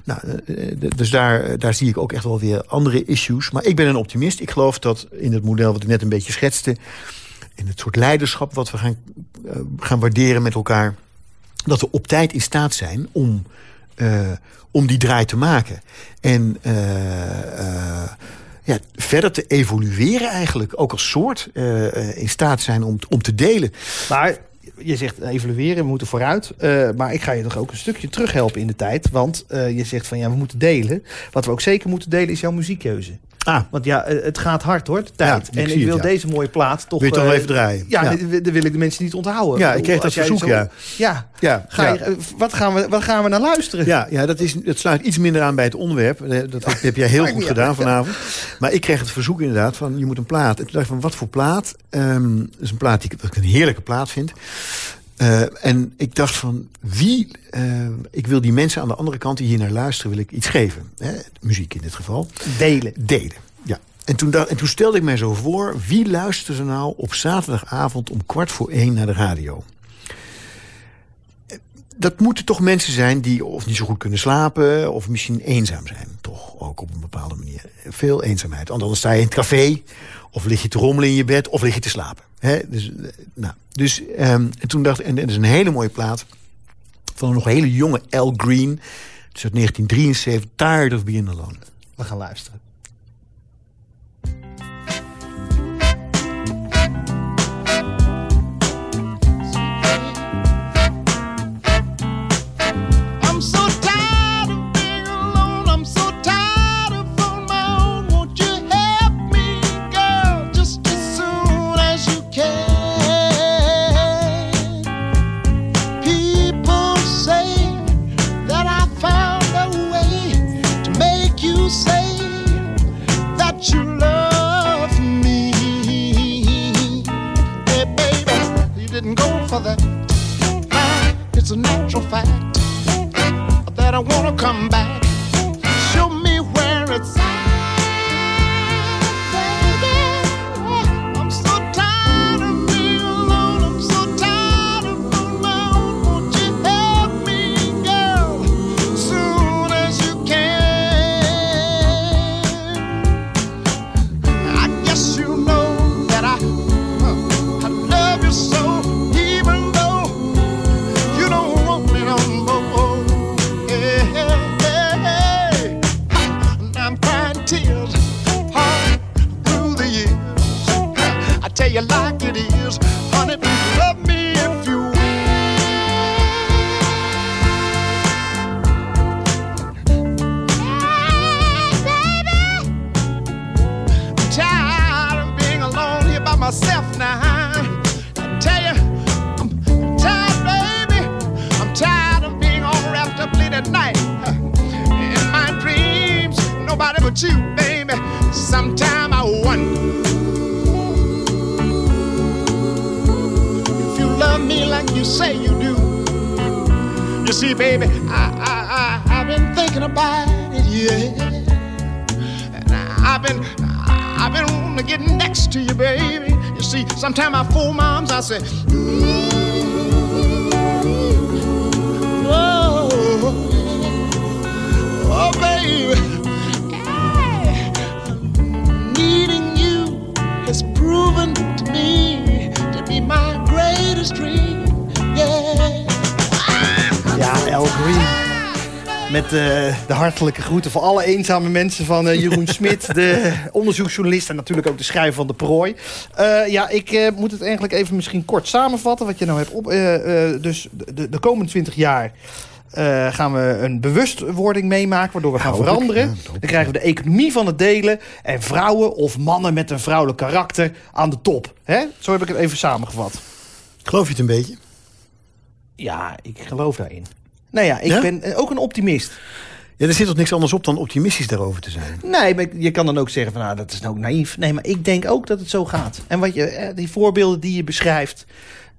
Nou, uh, dus daar, daar zie ik ook echt wel weer andere issues. Maar ik ben een optimist. Ik geloof dat in het model wat ik net een beetje schetste... in het soort leiderschap wat we gaan, gaan waarderen met elkaar... dat we op tijd in staat zijn om, om die draai te maken. En ja, verder te evolueren eigenlijk. Ook als soort in staat zijn om, om te delen. Maar je zegt evalueren, we moeten vooruit. Maar ik ga je toch ook een stukje terughelpen in de tijd. Want je zegt van ja, we moeten delen. Wat we ook zeker moeten delen is jouw muziekkeuze. Ah. Want ja, het gaat hard hoor, de tijd. Ja, en ik wil deze mooie plaat toch... Wil je toch uh, even draaien? Ja, ja. dan wil ik de mensen niet onthouden. Ja, ik kreeg dat verzoek, zo, ja. Ja, ja, ga Je, wat, gaan we, wat gaan we naar luisteren? Ja, ja dat, is, dat sluit iets minder aan bij het onderwerp. Dat heb, heb jij heel goed gedaan vanavond. Maar ik kreeg het verzoek inderdaad van, je moet een plaat. En toen dacht ik van, wat voor plaat? Um, dat is een plaat die ik een heerlijke plaat vind. Uh, en ik dacht van, wie... Uh, ik wil die mensen aan de andere kant die hier naar luisteren... wil ik iets geven. Hè? Muziek in dit geval. Delen. Delen, ja. En toen, dacht, en toen stelde ik mij zo voor... wie luisteren ze nou op zaterdagavond om kwart voor één naar de radio? Dat moeten toch mensen zijn die of niet zo goed kunnen slapen... of misschien eenzaam zijn, toch ook op een bepaalde manier. Veel eenzaamheid. Anders sta je in het café... of lig je te rommelen in je bed of lig je te slapen. Dus, nou, dus um, en toen dacht ik, en dat is een hele mooie plaat van een nog hele jonge Al Green. Het is uit 1973, Tired of Being. We gaan luisteren. Wanna come back. Say, oh, oh, baby. Hey, needing you has proven to me to be my greatest dream, yeah. Ja, Al Green. Met eh, de hartelijke groeten voor alle eenzame mensen van eh, Jeroen Smit, de onderzoeksjournalist en natuurlijk ook de schrijver van De Prooi. Eh, ja, ik eh, moet het eigenlijk even misschien kort samenvatten wat je nou hebt op. eh, dus de, de komende 20 jaar gaan we een bewustwording meemaken, waardoor we gaan veranderen. ja. Dan krijgen we de economie van het delen en vrouwen of mannen met een vrouwelijk karakter aan de top. Hè? Zo heb ik het even samengevat. Geloof je het een beetje? Ja, ik geloof daarin. Nou ja, ik Ja? ben ook een optimist. Ja, er zit toch niks anders op dan optimistisch daarover te zijn? Nee, maar je kan dan ook zeggen van nou, dat is nou ook naïef. Nee, maar ik denk ook dat het zo gaat. En wat je, eh, die voorbeelden die je beschrijft.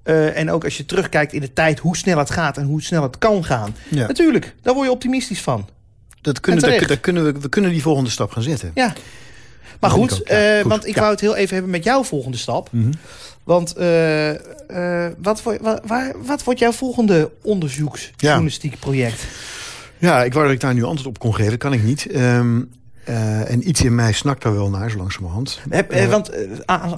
eh, en ook als je terugkijkt in de tijd hoe snel het gaat en hoe snel het kan gaan. Ja. Natuurlijk, daar word je optimistisch van. Dat kunnen, daar kunnen we, we kunnen die volgende stap gaan zetten. Ja. Maar vind goed, ik ook, ja. eh, Goed, want ik ja. wou het heel even hebben met jouw volgende stap. Want eh, eh, wat, wat wordt jouw volgende onderzoeksjournalistiek project? Ja, ik wou dat ik daar nu antwoord op kon geven. Kan ik niet. Ehm, eh, en iets in mij snakt daar wel naar, zo langzamerhand. Heb, eh, Eh, want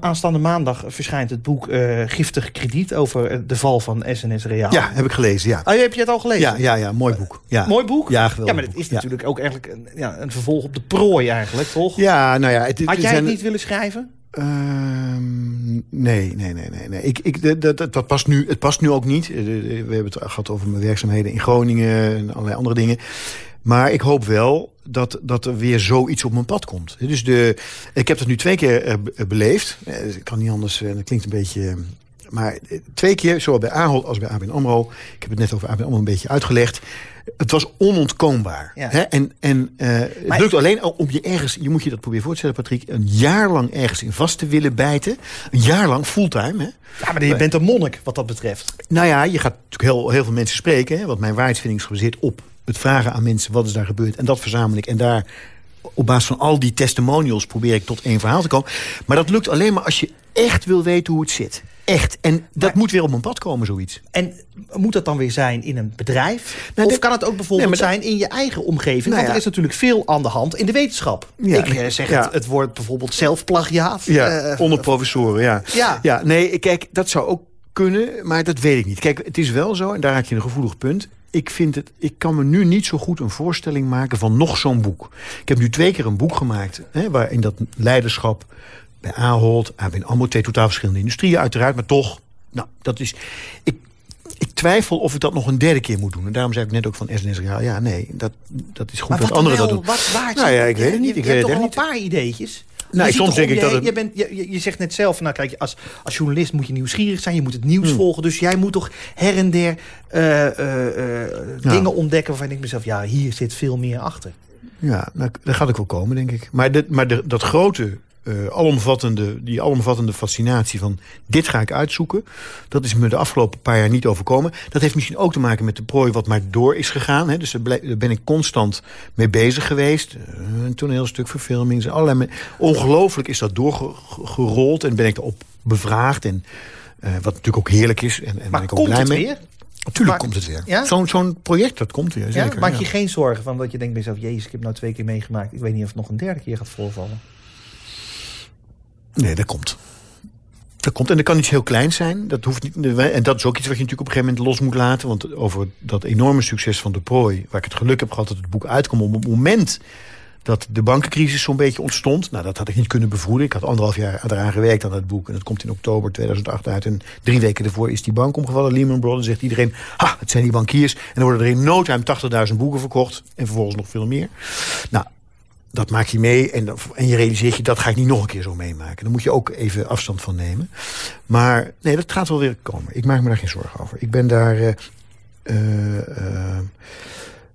aanstaande maandag verschijnt het boek Giftig Krediet... over de val van SNS Reaal. Ja, heb ik gelezen, ja. Oh, heb je het al gelezen? Ja, ja, ja, mooi boek. Ja. Mooi boek? Ja, geweldig Ja, maar het is Ja. natuurlijk ook eigenlijk een, ja, een vervolg op de prooi eigenlijk, toch? Ja, nou ja. Het, Had jij zijn- het niet willen schrijven? Ehm, nee, nee, nee, nee. Ik, ik, dat, dat, dat- past nu, het past nu ook niet. Eh, We hebben het gehad over mijn werkzaamheden in Groningen en allerlei andere dingen. Maar ik hoop wel dat, dat er weer zoiets op mijn pad komt. Dus de, ik heb dat nu twee keer eh, be- beleefd. Eh, Ik kan niet anders, eh, dat klinkt een beetje... Maar eh, twee keer, zowel bij Ahold als bij ABN AMRO. Ik heb het net over ABN AMRO een beetje uitgelegd. Het was onontkoombaar. Ja. Hè? En, en eh, het Maar- lukt alleen al om je ergens... Je moet je dat proberen voor te stellen, Patrick. Een jaar lang ergens in vast te willen bijten. Een jaar lang, fulltime. Hè? Ja, maar je bent een monnik wat dat betreft. Nou ja, je gaat natuurlijk heel, heel veel mensen spreken. Hè? Want mijn waarheidsvinding is gebaseerd op het vragen aan mensen... wat is daar gebeurd en dat verzamel ik. En daar op basis van al die testimonials probeer ik tot één verhaal te komen. Maar dat lukt alleen maar als je echt wil weten hoe het zit. Echt. En dat moet weer op mijn pad komen, zoiets. En moet dat dan weer zijn in een bedrijf? Nou, of kan het ook bijvoorbeeld Nee, zijn in je eigen omgeving? Nou Want ja. er is natuurlijk veel aan de hand in de wetenschap. Ja, ik eh, zeg ja. het, het woord bijvoorbeeld zelfplagiaat. Ja, Eh, onder professoren, ja. Ja. ja. Nee, kijk, dat zou ook kunnen, maar dat weet ik niet. Kijk, het is wel zo, en daar raak je een gevoelig punt. Ik, vind het, ik kan me nu niet zo goed een voorstelling maken van nog zo'n boek. Ik heb nu twee keer een boek gemaakt... Hè, waarin dat leiderschap bij Ahold, ABN AMRO... twee totaal verschillende industrieën uiteraard, maar toch... Nou, dat is... Ik, ik twijfel of ik dat nog een derde keer moet doen. En daarom zei ik net ook van SNS Reaal... ja, nee, dat, dat is goed Maar dat anderen wel, dat doen. Wat, waar Nou ja, ik weet het niet, Je, ik je weet hebt toch wel een paar ideetjes? Nou, Je soms denk ik dat je, het- heen- je, bent, je, zegt net zelf, nou kijk, als, als journalist moet je nieuwsgierig zijn. Je moet het nieuws Hmm. volgen. Dus jij moet toch her en der eh, eh, eh, Ja. dingen ontdekken... waarvan ik mezelf, ja, hier zit veel meer achter. Ja, nou, daar gaat ook wel komen, denk ik. Maar, de, maar de, dat grote, eh, alomvattende, die alomvattende fascinatie van... dit ga ik uitzoeken, dat is me de afgelopen paar jaar niet overkomen. Dat heeft misschien ook te maken met de prooi wat maar door is gegaan. Hè. Dus daar, ben ik constant mee bezig geweest. Eh, een toneelstuk, verfilming, allerlei... Ongelooflijk is dat doorgerold en ben ik erop bevraagd. En, eh, wat natuurlijk ook heerlijk is. En, en ben ik ook blij het mee. weer? Natuurlijk Maar- komt het weer. Ja? Zo'n zo'n project, dat komt weer. Ja? Zeker, Maak ja. je geen zorgen van dat je denkt bij jezelf... jezus, ik heb nou twee keer meegemaakt. Ik weet niet of het nog een derde keer gaat voorvallen. Nee, dat komt. Dat komt. En dat kan iets heel kleins zijn. Dat hoeft niet, en dat is ook iets wat je natuurlijk op een gegeven moment los moet laten. Want over dat enorme succes van De Prooi... waar ik het geluk heb gehad dat het boek uitkomt... op het moment dat de bankencrisis zo'n beetje ontstond. Nou, dat had ik niet kunnen bevroeden. Ik had anderhalf jaar eraan gewerkt aan dat boek. En dat komt in oktober 2008 uit. En drie weken ervoor is die bank omgevallen, Lehman Brothers. zegt iedereen, ha, het zijn die bankiers. En dan worden er in no time 80.000 boeken verkocht. En vervolgens nog veel meer. Nou, dat maak je mee en, en je realiseert je... dat ga ik niet nog een keer zo meemaken. Dan moet je ook even afstand van nemen. Maar nee, dat gaat wel weer komen. Ik maak me daar geen zorgen over. Ik ben daar uh, uh, uh,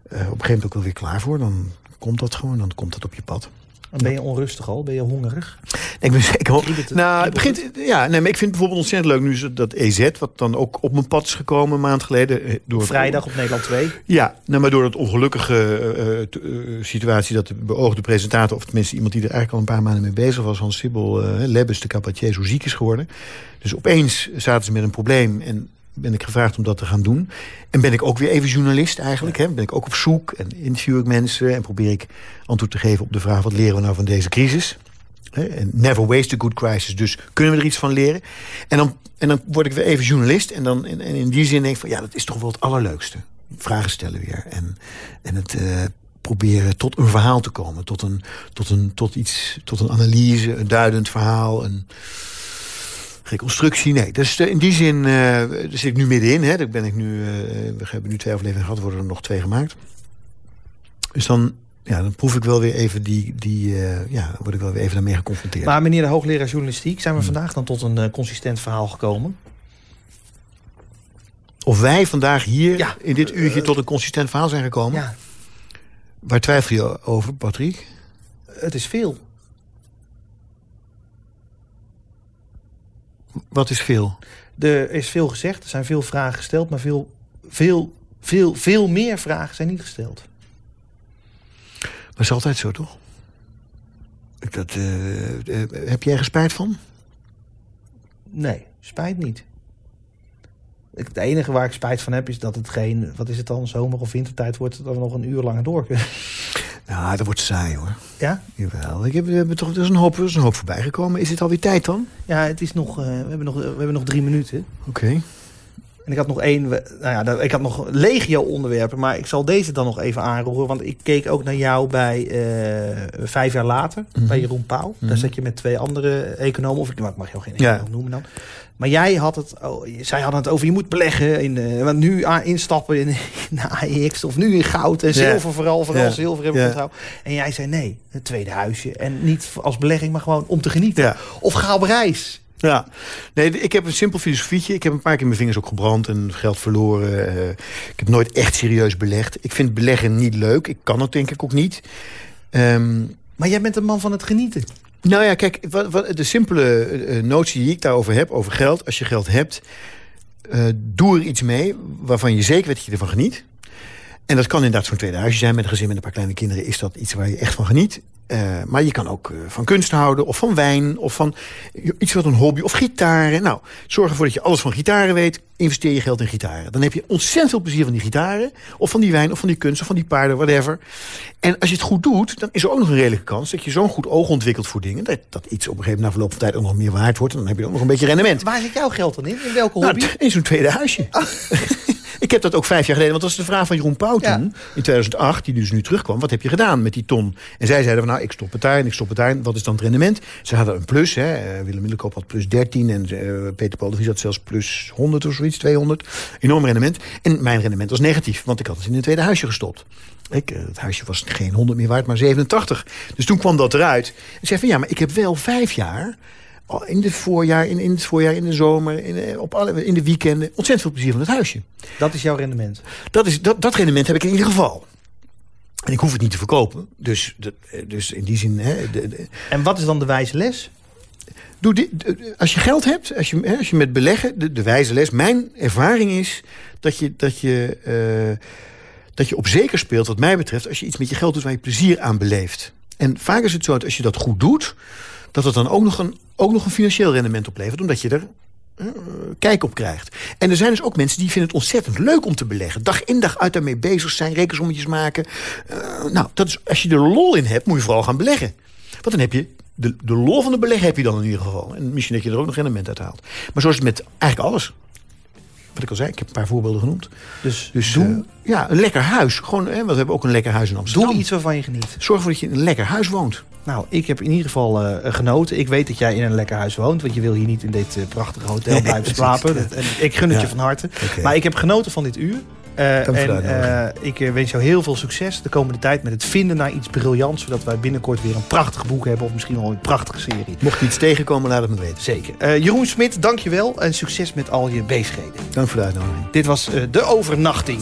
op een gegeven moment ook wel weer klaar voor. Dan komt dat gewoon, dan komt dat op je pad. Ben je onrustig al? Ben je hongerig? Ik ben zeker Nou, het begint, ja, nee, maar ik vind het bijvoorbeeld ontzettend leuk nu dat EZ, wat dan ook op mijn pad is gekomen een maand geleden. eh, Door Vrijdag op Nederland 2. Ja, nou, maar door dat ongelukkige uh, uh, situatie dat de beoogde presentator, of tenminste iemand die er eigenlijk al een paar maanden mee bezig was, Hans Sibbel, uh, Lebbes, de cabaretier, zo ziek is geworden. Dus opeens zaten ze met een probleem en ben ik gevraagd om dat te gaan doen. En ben ik ook weer even journalist eigenlijk. Hè? Ben ik ook op zoek en interview ik mensen... en probeer ik antwoord te geven op de vraag... wat leren we nou van deze crisis? En never waste a good crisis. Dus kunnen we er iets van leren? En dan, en dan word ik weer even journalist. En, dan, en, in die zin denk ik van... ja, dat is toch wel het allerleukste. Vragen stellen weer. En, en het... Uh, proberen tot een verhaal te komen. Tot een, tot een, tot iets, tot een analyse, een duidend verhaal. Een, reconstructie, nee. Dus in die zin, uh, daar zit ik nu middenin. Hè. Daar ben ik nu, uh, we hebben nu twee afleveringen gehad, worden er nog twee gemaakt. Dus dan, ja, dan proef ik wel weer even die, die uh, ja, word ik wel weer even daarmee geconfronteerd. Maar meneer de hoogleraar journalistiek, zijn we hmm. vandaag dan tot een consistent verhaal gekomen? Of wij vandaag hier ja, in dit uurtje tot een consistent verhaal zijn gekomen? Ja. Waar twijfel je over, Patrick? Het is veel. Wat is veel? Er is veel gezegd, er zijn veel vragen gesteld... maar veel, veel, veel, veel meer vragen zijn niet gesteld. Dat is altijd zo, toch? Dat, uh, uh, heb jij er spijt van? Nee, spijt niet. Het enige waar ik spijt van heb is dat het geen... wat is het dan, zomer- of wintertijd wordt... dat we nog een uur langer door kunnen. Nou, dat wordt saai hoor. Ja? Jawel. Ik heb, we hebben toch, er, is een hoop, er is een hoop voorbij gekomen. Is dit alweer tijd dan? Ja, het is nog, uh, we, hebben nog, we hebben nog drie minuten. Oké. Okay. En ik had nog één, nou ja, ik had nog legio onderwerpen, maar ik zal deze dan nog even aanroeren. Want ik keek ook naar jou bij uh, vijf jaar later, mm -hmm. bij Jeroen Pauw. Mm -hmm. Daar zat je met twee andere economen, of ik mag jou geen econoom ja. noemen dan. Maar jij had het, oh, zij hadden het over je moet beleggen, in de, want nu instappen in, in AEX of nu in goud en zilver vooral, vooral zilver ja. onthouden. En jij zei nee, het tweede huisje. En niet als belegging, maar gewoon om te genieten. Of ga op reis. Ja, nee, ik heb een simpel filosofietje. Ik heb een paar keer mijn vingers ook gebrand en geld verloren. Uh, ik heb nooit echt serieus belegd. Ik vind beleggen niet leuk. Ik kan het denk ik ook niet. Um, maar jij bent een man van het genieten. Nou ja, kijk, wat, de simpele uh, notie die ik daarover heb, over geld. Als je geld hebt, doe er iets mee waarvan je zeker weet dat je ervan geniet. En dat kan inderdaad zo'n tweede huisje zijn met een gezin met een paar kleine kinderen. Is dat iets waar je echt van geniet? Uh, maar je kan ook uh, van kunst houden, of van wijn, of van iets wat een hobby, of gitaren. Nou, zorg ervoor dat je alles van gitaren weet. Investeer je geld in gitaren. Dan heb je ontzettend veel plezier van die gitaren, of van die wijn, of van die kunst, of van die paarden, whatever. En als je het goed doet, dan is er ook nog een redelijke kans dat je zo'n goed oog ontwikkelt voor dingen. Dat, dat iets op een gegeven moment na verloop van tijd ook nog meer waard wordt. En dan heb je ook nog een beetje rendement. Waar zit jouw geld dan in? In welke hobby? Nou, in zo'n tweede huisje. Ik heb dat ook vijf jaar geleden, want dat was de vraag van Jeroen Pauw toen, ja. in 2008, die dus nu terugkwam. Wat heb je gedaan met die ton? En zij zeiden van, nou, ik stop het daar en ik stop het daar. Wat is dan het rendement? Ze hadden een plus, hè. Willem Middelkoop had plus 13 en uh, Peter Paul de Vries had zelfs plus 100 of zoiets, 200. Enorm rendement. En mijn rendement was negatief, want ik had het in een tweede huisje gestopt. Ik, het huisje was geen 100 meer waard, maar 87. Dus toen kwam dat eruit. En zei van, ja, maar ik heb wel vijf jaar in het voorjaar, in, in het voorjaar, in de zomer, in, op alle, in de weekenden. Ontzettend veel plezier van het huisje. Dat is jouw rendement? Dat, is, dat, dat rendement heb ik in ieder geval. En ik hoef het niet te verkopen. Dus, dus in die zin... Hè, de, de. En wat is dan de wijze les? Doe dit, als je geld hebt, als je, als je met beleggen... De, de wijze les, mijn ervaring is dat je, dat, je, uh, dat je op zeker speelt, wat mij betreft... als je iets met je geld doet waar je plezier aan beleeft. En vaak is het zo dat als je dat goed doet dat het dan ook nog een, ook nog een financieel rendement oplevert. Omdat je er uh, kijk op krijgt. En er zijn dus ook mensen die vinden het ontzettend leuk om te beleggen. Dag in dag uit daarmee bezig zijn, rekensommetjes maken. Uh, nou, dat is, als je er lol in hebt, moet je vooral gaan beleggen. Want dan heb je de, de lol van de beleggen heb je dan in ieder geval. En misschien dat je er ook nog rendement uit haalt. Maar zo is het met eigenlijk alles. Wat ik al zei, ik heb een paar voorbeelden genoemd. Dus, Dus doe, eh, ja, een lekker huis. Gewoon, hè, want we hebben ook een lekker huis in Amsterdam. doe iets waarvan je geniet. Zorg ervoor dat je in een lekker huis woont. Nou, ik heb in ieder geval eh, genoten. Ik weet dat jij in een lekker huis woont. Want je wil hier niet in dit eh, prachtige hotel blijven slapen. Dat- en ik gun het Ja. je van harte. Maar ik heb genoten van dit uur. Eh, Dank voor de en eh, ik eh, wens jou heel veel succes de komende tijd met het vinden naar iets briljants. Zodat wij binnenkort weer een prachtig boek hebben. Of misschien wel een prachtige serie. Mocht je iets tegenkomen, laat het me weten. Zeker. Jeroen Smit, dankjewel. En succes met al je bezigheden. Dank voor de uitnodiging. Dit was De Overnachting.